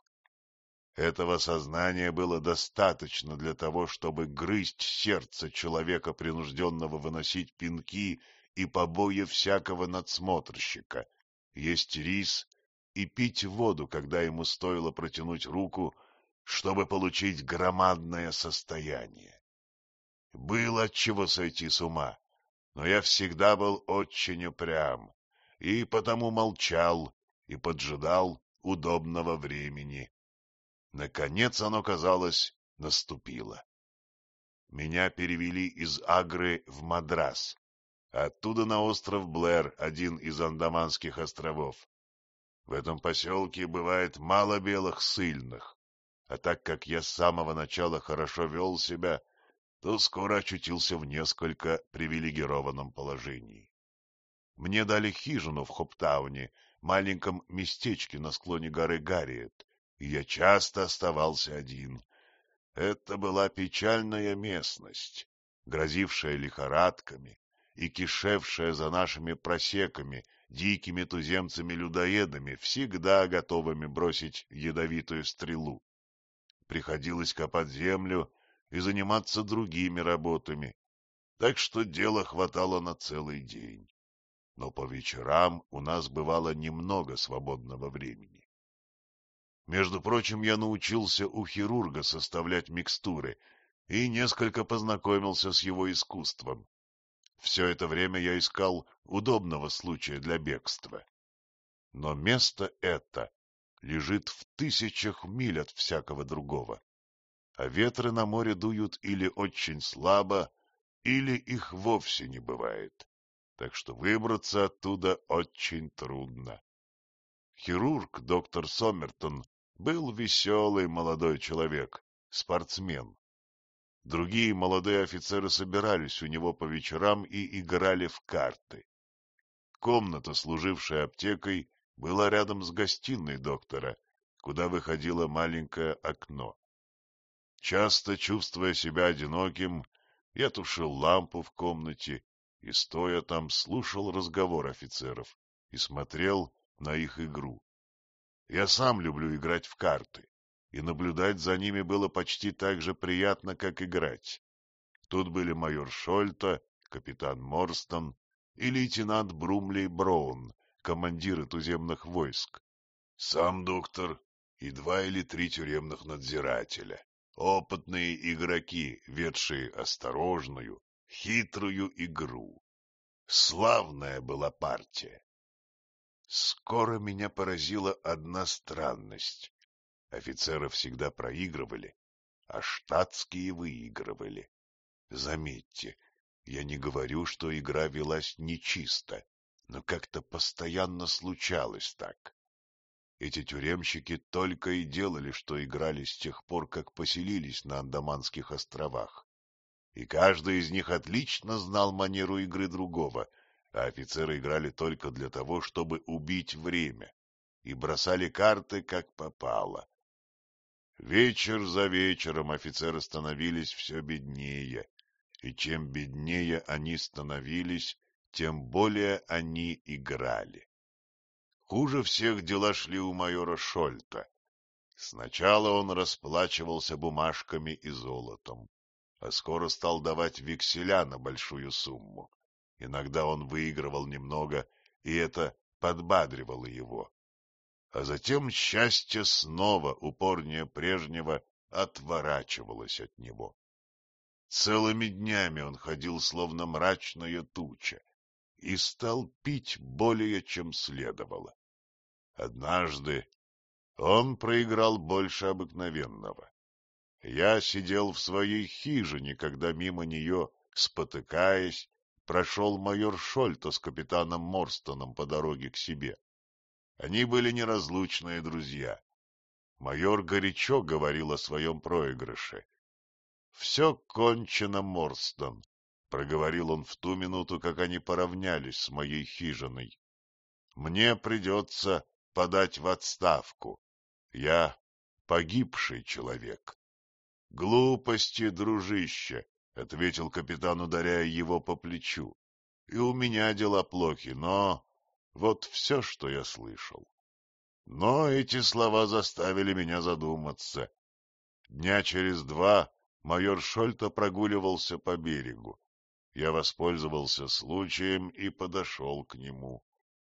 этого сознания было достаточно для того, чтобы грызть сердце человека, принужденного выносить пинки и побои всякого надсмотрщика, есть рис и пить воду, когда ему стоило протянуть руку, чтобы получить громадное состояние. Было от чего сойти с ума, но я всегда был очень упрям, и потому молчал и поджидал удобного времени. Наконец оно, казалось, наступило. меня перевели из Агры в Мадрас, оттуда на остров Блэр, один из Андаманских островов. В этом поселке бывает мало белых сыльных, а так как я с самого начала хорошо вел себя, то скоро очутился в несколько привилегированном положении. Мне дали хижину в Хоптауне, маленьком местечке на склоне горы Гарриет, и я часто оставался один. Это была печальная местность, грозившая лихорадками и кишевшая за нашими просеками, дикими туземцами-людоедами, всегда готовыми бросить ядовитую стрелу. Приходилось копать землю и заниматься другими работами, так что дела хватало на целый день. Но по вечерам у нас бывало немного свободного времени. Между прочим, я научился у хирурга составлять микстуры и несколько познакомился с его искусством. Все это время я искал удобного случая для бегства. Но место это лежит в тысячах миль от всякого другого. А ветры на море дуют или очень слабо, или их вовсе не бывает. Так что выбраться оттуда очень трудно. Хирург доктор Сомертон был веселый молодой человек, спортсмен. Другие молодые офицеры собирались у него по вечерам и играли в карты. Комната, служившая аптекой, была рядом с гостиной доктора, куда выходило маленькое окно. Часто чувствуя себя одиноким, я тушил лампу в комнате и, стоя там, слушал разговор офицеров и смотрел на их игру. Я сам люблю играть в карты, и наблюдать за ними было почти так же приятно, как играть. Тут были майор Шольта, капитан Морстон и лейтенант Брумли Браун, командиры туземных войск, сам доктор и два или три тюремных надзирателя, опытные игроки, ведшие осторожную, хитрую игру. Славная была партия. Скоро меня поразила одна странность. Офицеры всегда проигрывали, а штатские выигрывали. Заметьте, я не говорю, что игра велась нечисто но как-то постоянно случалось так. Эти тюремщики только и делали, что играли с тех пор, как поселились на Андаманских островах. И каждый из них отлично знал манеру игры другого, а офицеры играли только для того, чтобы убить время, и бросали карты, как попало. Вечер за вечером офицеры становились все беднее, и чем беднее они становились, тем более они играли. Хуже всех дела шли у майора Шольта. Сначала он расплачивался бумажками и золотом, а скоро стал давать векселя на большую сумму. Иногда он выигрывал немного, и это подбадривало его. А затем счастье снова, упорнее прежнего, отворачивалось от него. Целыми днями он ходил, словно мрачная туча, и стал пить более, чем следовало. Однажды он проиграл больше обыкновенного. Я сидел в своей хижине, когда мимо нее, спотыкаясь, прошел майор Шольта с капитаном Морстоном по дороге к себе. Они были неразлучные друзья. Майор горячо говорил о своем проигрыше. — Все кончено, Морстон проговорил он в ту минуту, как они поравнялись с моей хижиной. Мне придется подать в отставку. Я погибший человек. — Глупости, дружище, — ответил капитан, ударяя его по плечу. — И у меня дела плохи, но... Вот все, что я слышал. Но эти слова заставили меня задуматься. Дня через два майор Шольта прогуливался по берегу. Я воспользовался случаем и подошел к нему.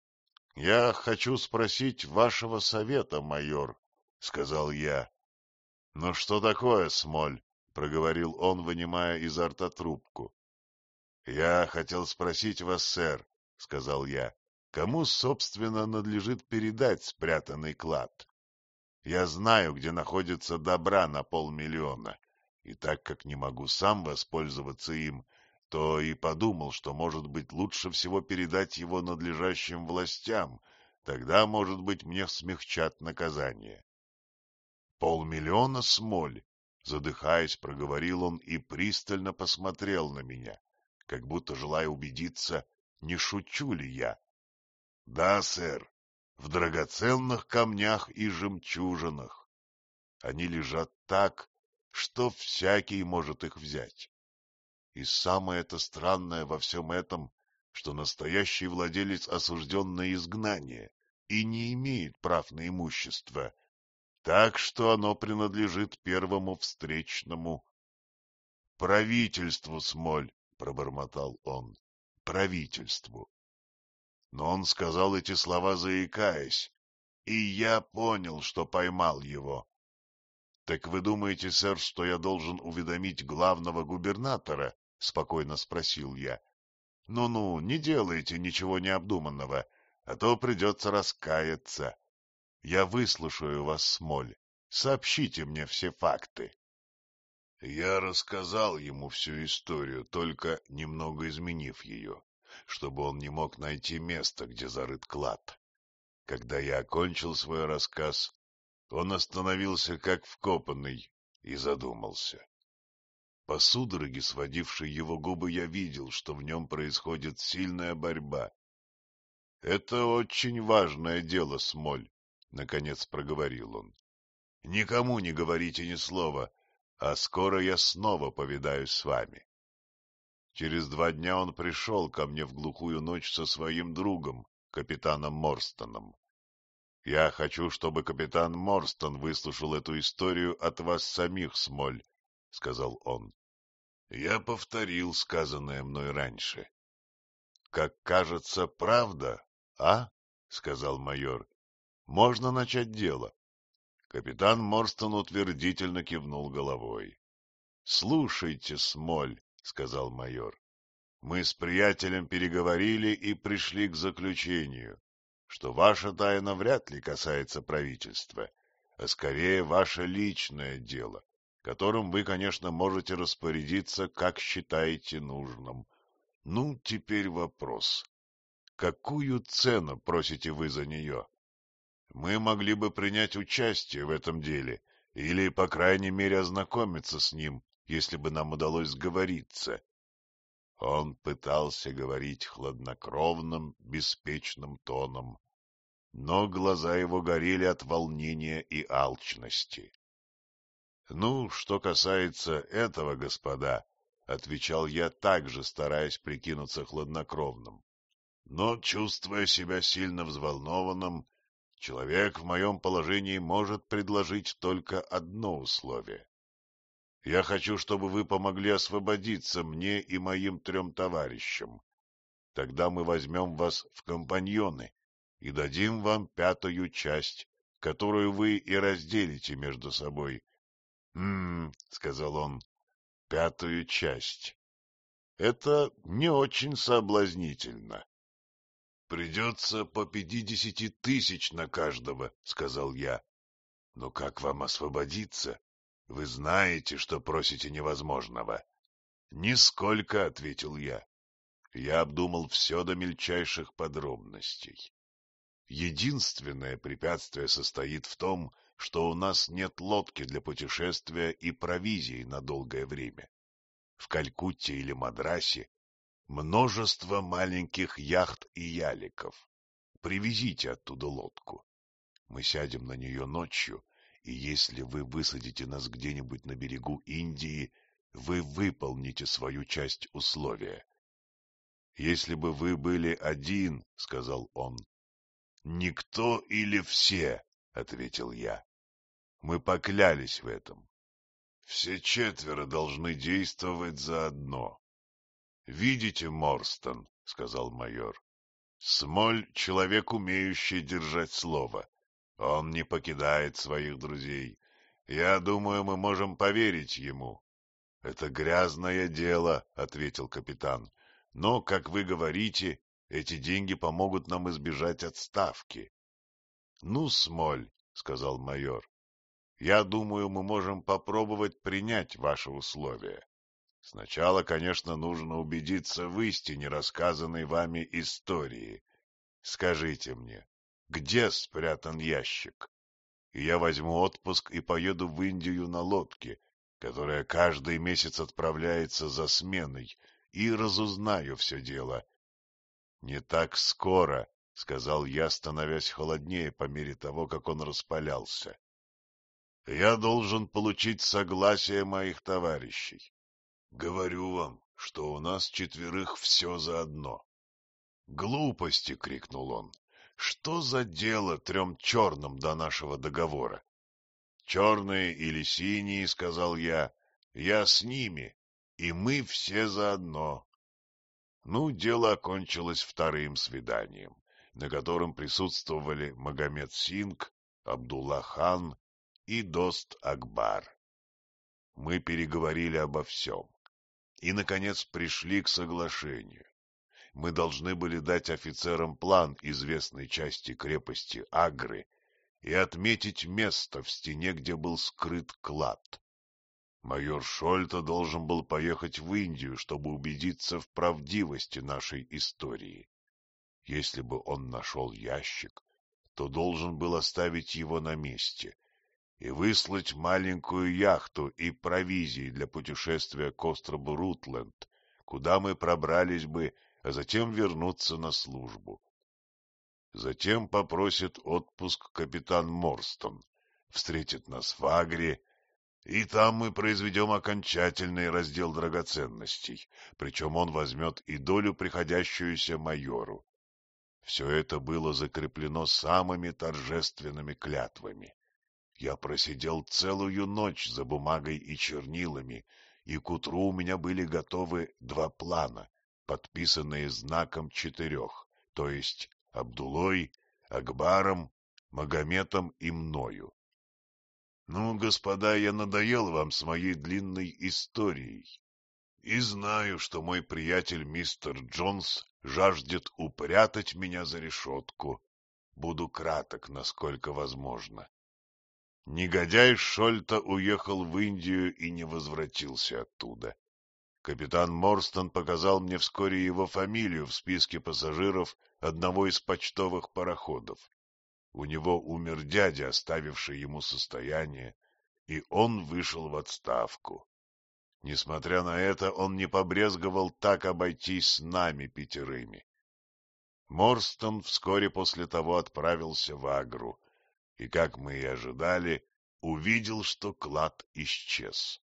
— Я хочу спросить вашего совета, майор, — сказал я. — Ну что такое, Смоль? — проговорил он, вынимая изо рта трубку. — Я хотел спросить вас, сэр, — сказал я, — кому, собственно, надлежит передать спрятанный клад? Я знаю, где находится добра на полмиллиона, и так как не могу сам воспользоваться им, то и подумал, что, может быть, лучше всего передать его надлежащим властям, тогда, может быть, мне смягчат наказание. Полмиллиона смоль, задыхаясь, проговорил он и пристально посмотрел на меня, как будто желая убедиться, не шучу ли я. — Да, сэр, в драгоценных камнях и жемчужинах. Они лежат так, что всякий может их взять. И самое это странное во всем этом, что настоящий владелец осужден на изгнание и не имеет прав на имущество, так что оно принадлежит первому встречному. — Правительству, Смоль, — пробормотал он, — правительству. Но он сказал эти слова, заикаясь, и я понял, что поймал его. — Так вы думаете, сэр, что я должен уведомить главного губернатора? — спокойно спросил я. «Ну — Ну-ну, не делайте ничего необдуманного, а то придется раскаяться. Я выслушаю вас, Смоль. Сообщите мне все факты. Я рассказал ему всю историю, только немного изменив ее, чтобы он не мог найти место, где зарыт клад. Когда я окончил свой рассказ, он остановился как вкопанный и задумался. По судороге, сводившей его губы, я видел, что в нем происходит сильная борьба. — Это очень важное дело, Смоль, — наконец проговорил он. — Никому не говорите ни слова, а скоро я снова повидаюсь с вами. Через два дня он пришел ко мне в глухую ночь со своим другом, капитаном Морстоном. Я хочу, чтобы капитан Морстон выслушал эту историю от вас самих, Смоль, — сказал он. Я повторил сказанное мной раньше. — Как кажется, правда, а? — сказал майор. — Можно начать дело. Капитан Морстон утвердительно кивнул головой. — Слушайте, Смоль, — сказал майор. — Мы с приятелем переговорили и пришли к заключению, что ваша тайна вряд ли касается правительства, а скорее ваше личное дело которым вы, конечно, можете распорядиться, как считаете нужным. Ну, теперь вопрос. Какую цену просите вы за нее? Мы могли бы принять участие в этом деле или, по крайней мере, ознакомиться с ним, если бы нам удалось сговориться. Он пытался говорить хладнокровным, беспечным тоном, но глаза его горели от волнения и алчности. Ну, что касается этого, господа, — отвечал я также, стараясь прикинуться хладнокровным. Но, чувствуя себя сильно взволнованным, человек в моем положении может предложить только одно условие. Я хочу, чтобы вы помогли освободиться мне и моим трем товарищам. Тогда мы возьмем вас в компаньоны и дадим вам пятую часть, которую вы и разделите между собой «М-м», — сказал он, — «пятую часть. Это не очень соблазнительно». «Придется по пятидесяти тысяч на каждого», — сказал я. «Но как вам освободиться? Вы знаете, что просите невозможного». «Нисколько», — ответил я. Я обдумал все до мельчайших подробностей. Единственное препятствие состоит в том, что у нас нет лодки для путешествия и провизии на долгое время. В Калькутте или Мадрасе множество маленьких яхт и яликов. Привезите оттуда лодку. Мы сядем на нее ночью, и если вы высадите нас где-нибудь на берегу Индии, вы выполните свою часть условия. Если бы вы были один, — сказал он. — Никто или все, — ответил я. Мы поклялись в этом. Все четверо должны действовать заодно. — Видите, Морстон, — сказал майор, — Смоль — человек, умеющий держать слово. Он не покидает своих друзей. Я думаю, мы можем поверить ему. — Это грязное дело, — ответил капитан. — Но, как вы говорите, эти деньги помогут нам избежать отставки. — Ну, Смоль, — сказал майор, я думаю, мы можем попробовать принять ваши условия. Сначала, конечно, нужно убедиться в истине рассказанной вами истории. Скажите мне, где спрятан ящик? И я возьму отпуск и поеду в Индию на лодке, которая каждый месяц отправляется за сменой, и разузнаю все дело. — Не так скоро, — сказал я, становясь холоднее по мере того, как он распалялся. — Я должен получить согласие моих товарищей. Говорю вам, что у нас четверых все заодно. Глупости, — крикнул он. Что за дело трем черным до нашего договора? Черные или синие, — сказал я, — я с ними, и мы все заодно. Ну, дело окончилось вторым свиданием, на котором присутствовали Магомед Синг, Абдулла хан и Дост Акбар. Мы переговорили обо всем и, наконец, пришли к соглашению. Мы должны были дать офицерам план известной части крепости Агры и отметить место в стене, где был скрыт клад. Майор Шольта должен был поехать в Индию, чтобы убедиться в правдивости нашей истории. Если бы он нашел ящик, то должен был оставить его на месте — и выслать маленькую яхту и провизии для путешествия к острову Рутленд, куда мы пробрались бы, а затем вернуться на службу. Затем попросит отпуск капитан Морстон, встретит нас в Агре, и там мы произведем окончательный раздел драгоценностей, причем он возьмет и долю, приходящуюся майору. Все это было закреплено самыми торжественными клятвами. Я просидел целую ночь за бумагой и чернилами, и к утру у меня были готовы два плана, подписанные знаком четырех, то есть Абдулой, Акбаром, Магометом и мною. Ну, господа, я надоел вам с моей длинной историей. И знаю, что мой приятель мистер Джонс жаждет упрятать меня за решетку. Буду краток, насколько возможно. Негодяй Шольта уехал в Индию и не возвратился оттуда. Капитан Морстон показал мне вскоре его фамилию в списке пассажиров одного из почтовых пароходов. У него умер дядя, оставивший ему состояние, и он вышел в отставку. Несмотря на это, он не побрезговал так обойтись с нами пятерыми. Морстон вскоре после того отправился в Агру, и, как мы и ожидали, увидел, что клад исчез.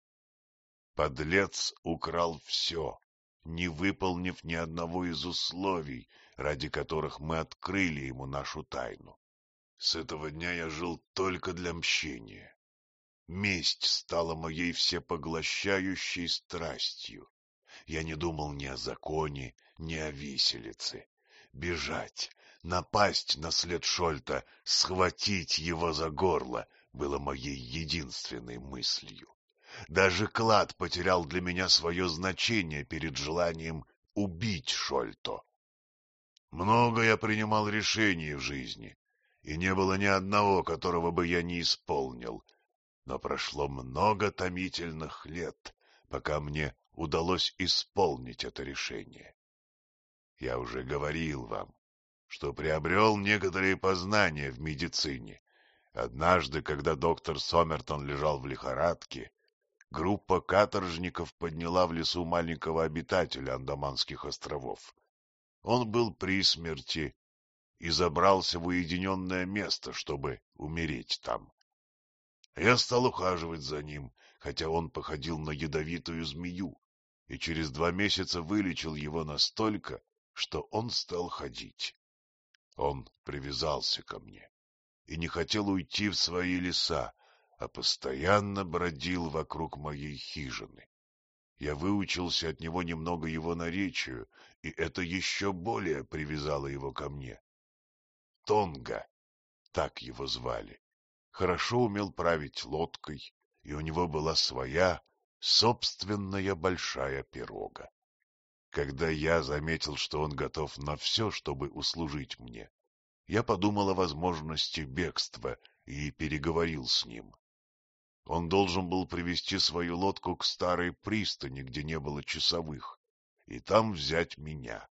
Подлец украл все, не выполнив ни одного из условий, ради которых мы открыли ему нашу тайну. С этого дня я жил только для мщения. Месть стала моей всепоглощающей страстью. Я не думал ни о законе, ни о виселице. Бежать, Напасть на след Шольта, схватить его за горло было моей единственной мыслью. Даже клад потерял для меня свое значение перед желанием убить Шольто. Много я принимал решений в жизни, и не было ни одного, которого бы я не исполнил. Но прошло много томительных лет, пока мне удалось исполнить это решение. Я уже говорил вам, что приобрел некоторые познания в медицине. Однажды, когда доктор Сомертон лежал в лихорадке, группа каторжников подняла в лесу маленького обитателя Андаманских островов. Он был при смерти и забрался в уединенное место, чтобы умереть там. Я стал ухаживать за ним, хотя он походил на ядовитую змею, и через два месяца вылечил его настолько, что он стал ходить. Он привязался ко мне и не хотел уйти в свои леса, а постоянно бродил вокруг моей хижины. Я выучился от него немного его наречию, и это еще более привязало его ко мне. Тонга, так его звали, хорошо умел править лодкой, и у него была своя, собственная большая пирога. Когда я заметил, что он готов на все, чтобы услужить мне, я подумал о возможности бегства и переговорил с ним. Он должен был привести свою лодку к старой пристани, где не было часовых, и там взять меня.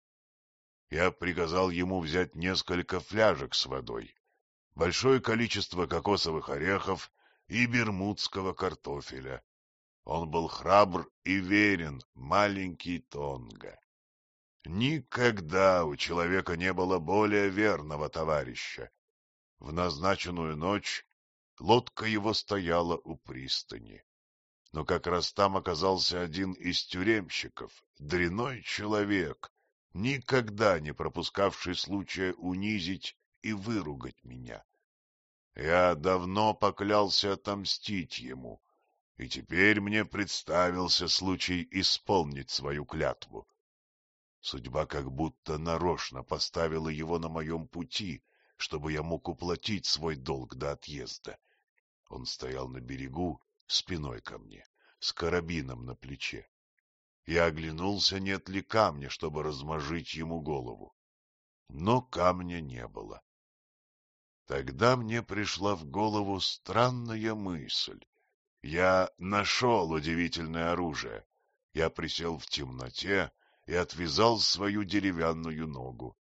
Я приказал ему взять несколько фляжек с водой, большое количество кокосовых орехов и бермудского картофеля. Он был храбр и верен, маленький Тонга. Никогда у человека не было более верного товарища. В назначенную ночь лодка его стояла у пристани. Но как раз там оказался один из тюремщиков, дряной человек, никогда не пропускавший случая унизить и выругать меня. Я давно поклялся отомстить ему, и теперь мне представился случай исполнить свою клятву. Судьба как будто нарочно поставила его на моем пути, чтобы я мог уплатить свой долг до отъезда. Он стоял на берегу, спиной ко мне, с карабином на плече. Я оглянулся, нет ли камня, чтобы размажить ему голову. Но камня не было. Тогда мне пришла в голову странная мысль. Я нашел удивительное оружие. Я присел в темноте и отвязал свою деревянную ногу.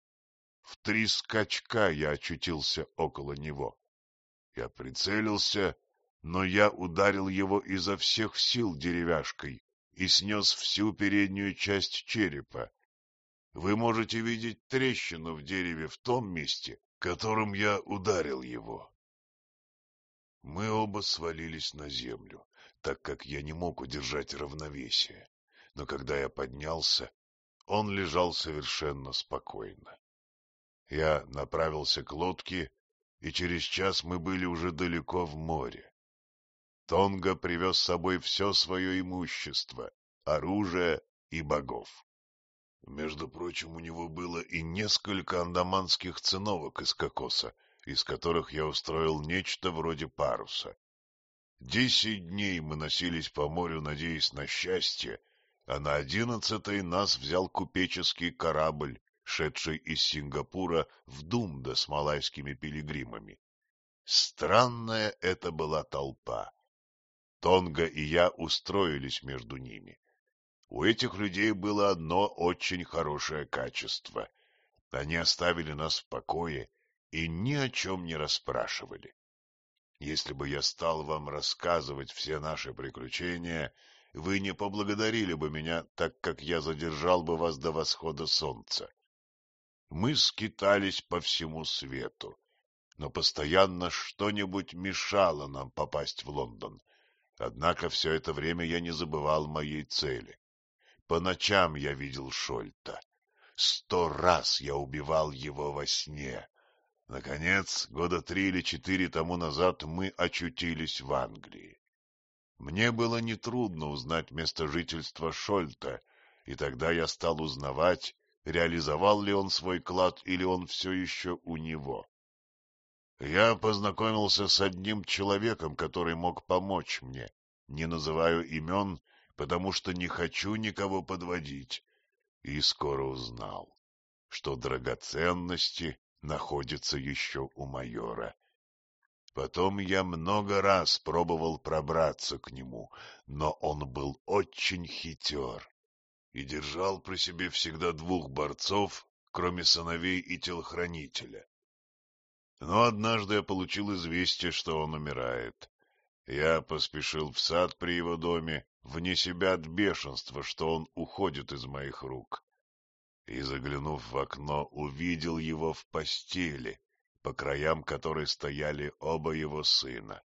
В три скачка я очутился около него. Я прицелился, но я ударил его изо всех сил деревяшкой, и снес всю переднюю часть черепа. Вы можете видеть трещину в дереве в том месте, которым я ударил его. Мы оба свалились на землю, так как я не мог удержать равновесие. Но когда я поднялся, он лежал совершенно спокойно. Я направился к лодке, и через час мы были уже далеко в море. Тонга привез с собой все свое имущество, оружие и богов. Между прочим, у него было и несколько андаманских циновок из кокоса, из которых я устроил нечто вроде паруса. Десять дней мы носились по морю, надеясь на счастье, а на одиннадцатый нас взял купеческий корабль, шедший из Сингапура в Думда с малайскими пилигримами. Странная это была толпа. Тонга и я устроились между ними. У этих людей было одно очень хорошее качество. Они оставили нас в покое и ни о чем не расспрашивали. Если бы я стал вам рассказывать все наши приключения, вы не поблагодарили бы меня, так как я задержал бы вас до восхода солнца. Мы скитались по всему свету, но постоянно что-нибудь мешало нам попасть в Лондон. Однако все это время я не забывал моей цели. По ночам я видел Шольта. Сто раз я убивал его во сне. Наконец, года три или четыре тому назад мы очутились в Англии. Мне было нетрудно узнать место жительства Шольта, и тогда я стал узнавать, реализовал ли он свой клад или он все еще у него. Я познакомился с одним человеком, который мог помочь мне. Не называю имен, потому что не хочу никого подводить. И скоро узнал, что драгоценности находятся еще у майора. Потом я много раз пробовал пробраться к нему, но он был очень хитер и держал при себе всегда двух борцов, кроме сыновей и телохранителя. Но однажды я получил известие, что он умирает. Я поспешил в сад при его доме, вне себя от бешенства, что он уходит из моих рук. И, заглянув в окно, увидел его в постели, по краям которой стояли оба его сына.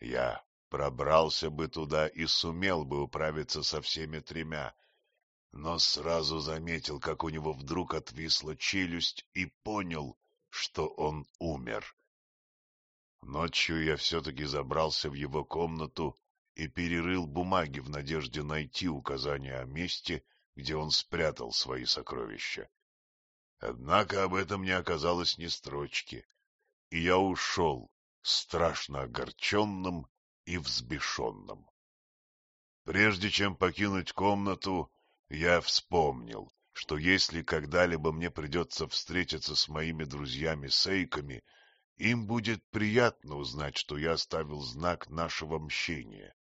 Я пробрался бы туда и сумел бы управиться со всеми тремя, но сразу заметил, как у него вдруг отвисла челюсть и понял, что он умер. Ночью я все-таки забрался в его комнату и перерыл бумаги в надежде найти указание о месте, где он спрятал свои сокровища. Однако об этом не оказалось ни строчки, и я ушел, страшно огорченным и взбешенным. Прежде чем покинуть комнату, я вспомнил, что если когда-либо мне придется встретиться с моими друзьями-сейками, им будет приятно узнать, что я оставил знак нашего мщения.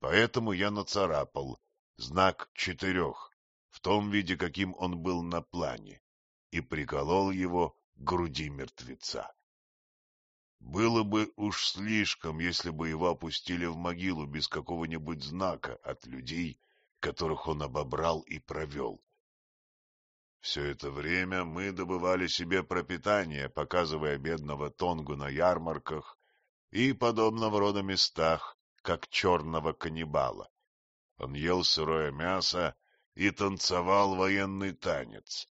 Поэтому я нацарапал знак четырех, в том виде, каким он был на плане, и приколол его к груди мертвеца. Было бы уж слишком, если бы его опустили в могилу без какого-нибудь знака от людей, которых он обобрал и провел. Все это время мы добывали себе пропитание, показывая бедного Тонгу на ярмарках и подобного рода местах, как черного каннибала. Он ел сырое мясо и танцевал военный танец.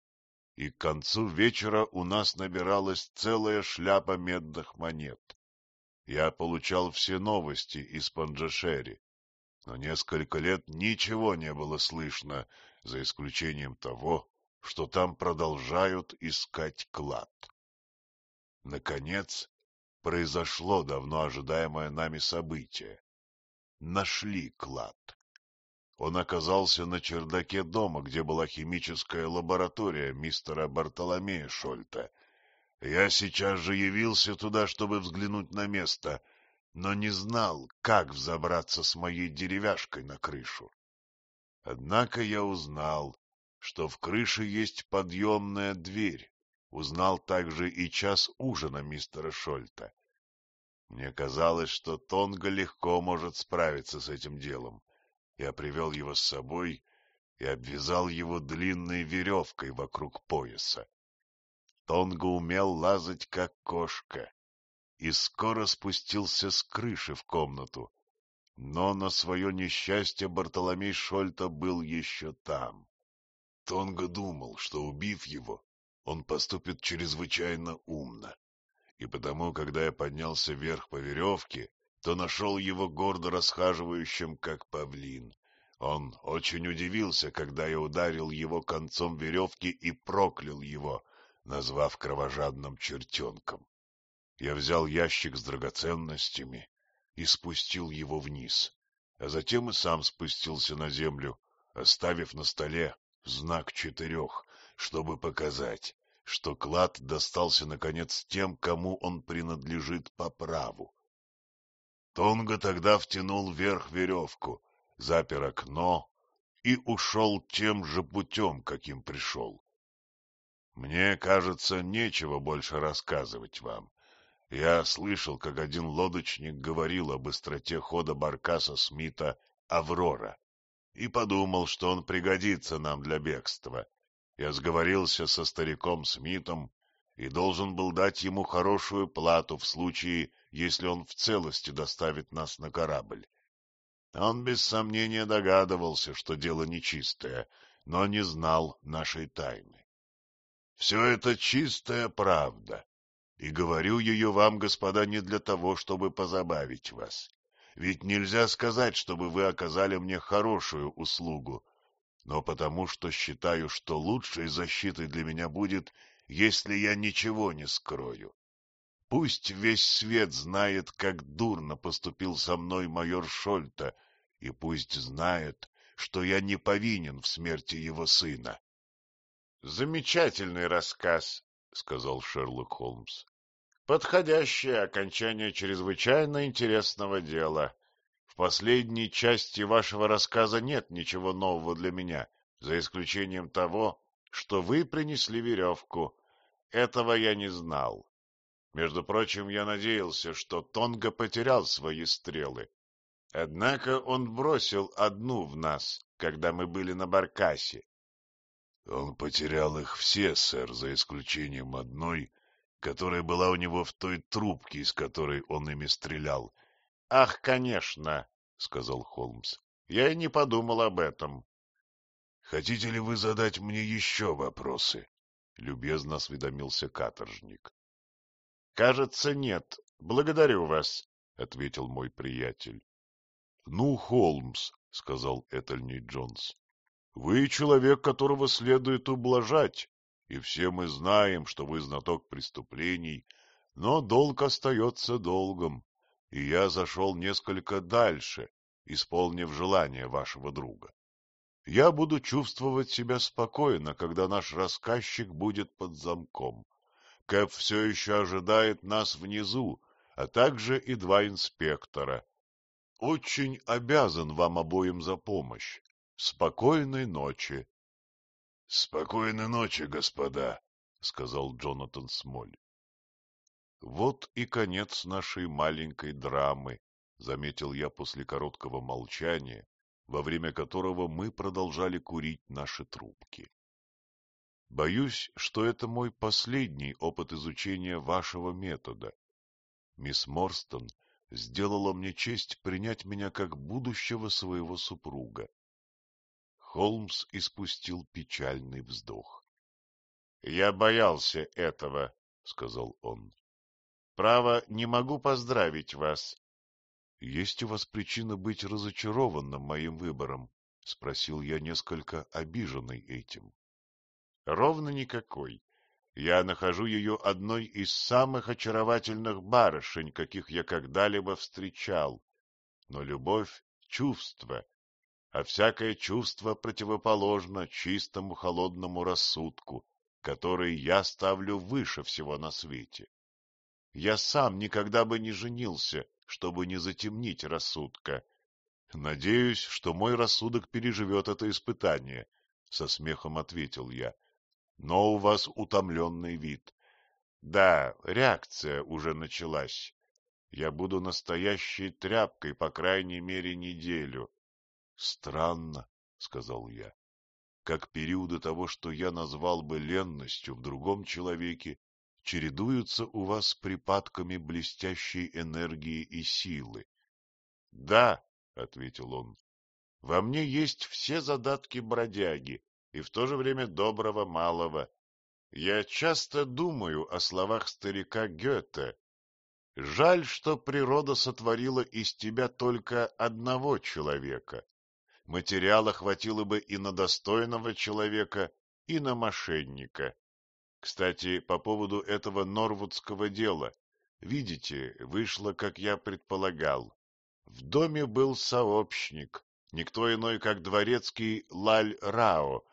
И к концу вечера у нас набиралась целая шляпа медных монет. Я получал все новости из Панджашери, но несколько лет ничего не было слышно, за исключением того, что там продолжают искать клад. Наконец, произошло давно ожидаемое нами событие. Нашли клад. Он оказался на чердаке дома, где была химическая лаборатория мистера Бартоломея Шольта. Я сейчас же явился туда, чтобы взглянуть на место — но не знал, как взобраться с моей деревяшкой на крышу. Однако я узнал, что в крыше есть подъемная дверь, узнал также и час ужина мистера Шольта. Мне казалось, что Тонга легко может справиться с этим делом. Я привел его с собой и обвязал его длинной веревкой вокруг пояса. Тонга умел лазать, как кошка, и скоро спустился с крыши в комнату. Но на свое несчастье Бартоломей Шольта был еще там. Тонго думал, что, убив его, он поступит чрезвычайно умно. И потому, когда я поднялся вверх по веревке, то нашел его гордо расхаживающим, как павлин. Он очень удивился, когда я ударил его концом веревки и проклял его, назвав кровожадным чертенком. Я взял ящик с драгоценностями и спустил его вниз, а затем и сам спустился на землю, оставив на столе знак четырех, чтобы показать, что клад достался, наконец, тем, кому он принадлежит по праву. Тонго тогда втянул вверх веревку, запер окно и ушел тем же путем, каким пришел. Мне кажется, нечего больше рассказывать вам. Я слышал, как один лодочник говорил о быстроте хода баркаса Смита «Аврора» и подумал, что он пригодится нам для бегства. Я сговорился со стариком Смитом и должен был дать ему хорошую плату в случае, если он в целости доставит нас на корабль. Он без сомнения догадывался, что дело нечистое, но не знал нашей тайны. Все это чистая правда, и говорю ее вам, господа, не для того, чтобы позабавить вас. Ведь нельзя сказать, чтобы вы оказали мне хорошую услугу, но потому что считаю, что лучшей защитой для меня будет, если я ничего не скрою. Пусть весь свет знает, как дурно поступил со мной майор Шольта, и пусть знает, что я не повинен в смерти его сына. — Замечательный рассказ, — сказал Шерлок Холмс. — Подходящее окончание чрезвычайно интересного дела. В последней части вашего рассказа нет ничего нового для меня, за исключением того, что вы принесли веревку. Этого я не знал. Между прочим, я надеялся, что Тонга потерял свои стрелы. Однако он бросил одну в нас, когда мы были на Баркасе. — Он потерял их все, сэр, за исключением одной, которая была у него в той трубке, из которой он ими стрелял. — Ах, конечно, — сказал Холмс. — Я и не подумал об этом. — Хотите ли вы задать мне еще вопросы? — любезно осведомился каторжник. — Кажется, нет. Благодарю вас, — ответил мой приятель. — Ну, Холмс, — сказал Этельни Джонс, вы человек, которого следует ублажать, и все мы знаем, что вы знаток преступлений, но долг остается долгом, и я зашел несколько дальше, исполнив желание вашего друга. Я буду чувствовать себя спокойно, когда наш рассказчик будет под замком. Кэп все еще ожидает нас внизу, а также и два инспектора. Очень обязан вам обоим за помощь. Спокойной ночи. — Спокойной ночи, господа, — сказал Джонатан Смоль. — Вот и конец нашей маленькой драмы, — заметил я после короткого молчания, во время которого мы продолжали курить наши трубки. Боюсь, что это мой последний опыт изучения вашего метода. Мисс Морстон сделала мне честь принять меня как будущего своего супруга. Холмс испустил печальный вздох. — Я боялся этого, — сказал он. — Право, не могу поздравить вас. — Есть у вас причина быть разочарованным моим выбором? — спросил я, несколько обиженный этим. — Ровно никакой. Я нахожу ее одной из самых очаровательных барышень, каких я когда-либо встречал. Но любовь — чувство, а всякое чувство противоположно чистому холодному рассудку, который я ставлю выше всего на свете. Я сам никогда бы не женился, чтобы не затемнить рассудка. Надеюсь, что мой рассудок переживет это испытание, — со смехом ответил я. Но у вас утомленный вид. Да, реакция уже началась. Я буду настоящей тряпкой, по крайней мере, неделю. — Странно, — сказал я, — как периоды того, что я назвал бы ленностью в другом человеке, чередуются у вас с припадками блестящей энергии и силы. — Да, — ответил он, — во мне есть все задатки бродяги и в то же время доброго малого. Я часто думаю о словах старика Гёте. Жаль, что природа сотворила из тебя только одного человека материала хватило бы и на достойного человека, и на мошенника. Кстати, по поводу этого норвудского дела. Видите, вышло, как я предполагал. В доме был сообщник, никто иной, как дворецкий Лаль Рао,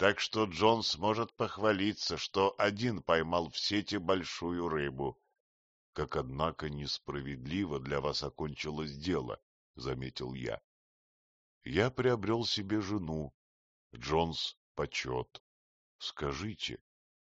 так что Джонс может похвалиться, что один поймал в сети большую рыбу. — Как, однако, несправедливо для вас окончилось дело, — заметил я. Я приобрел себе жену. Джонс — почет. Скажите,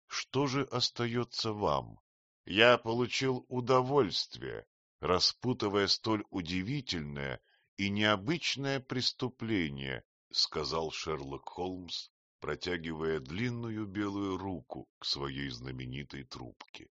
что же остается вам? Я получил удовольствие, распутывая столь удивительное и необычное преступление, — сказал Шерлок Холмс, протягивая длинную белую руку к своей знаменитой трубке.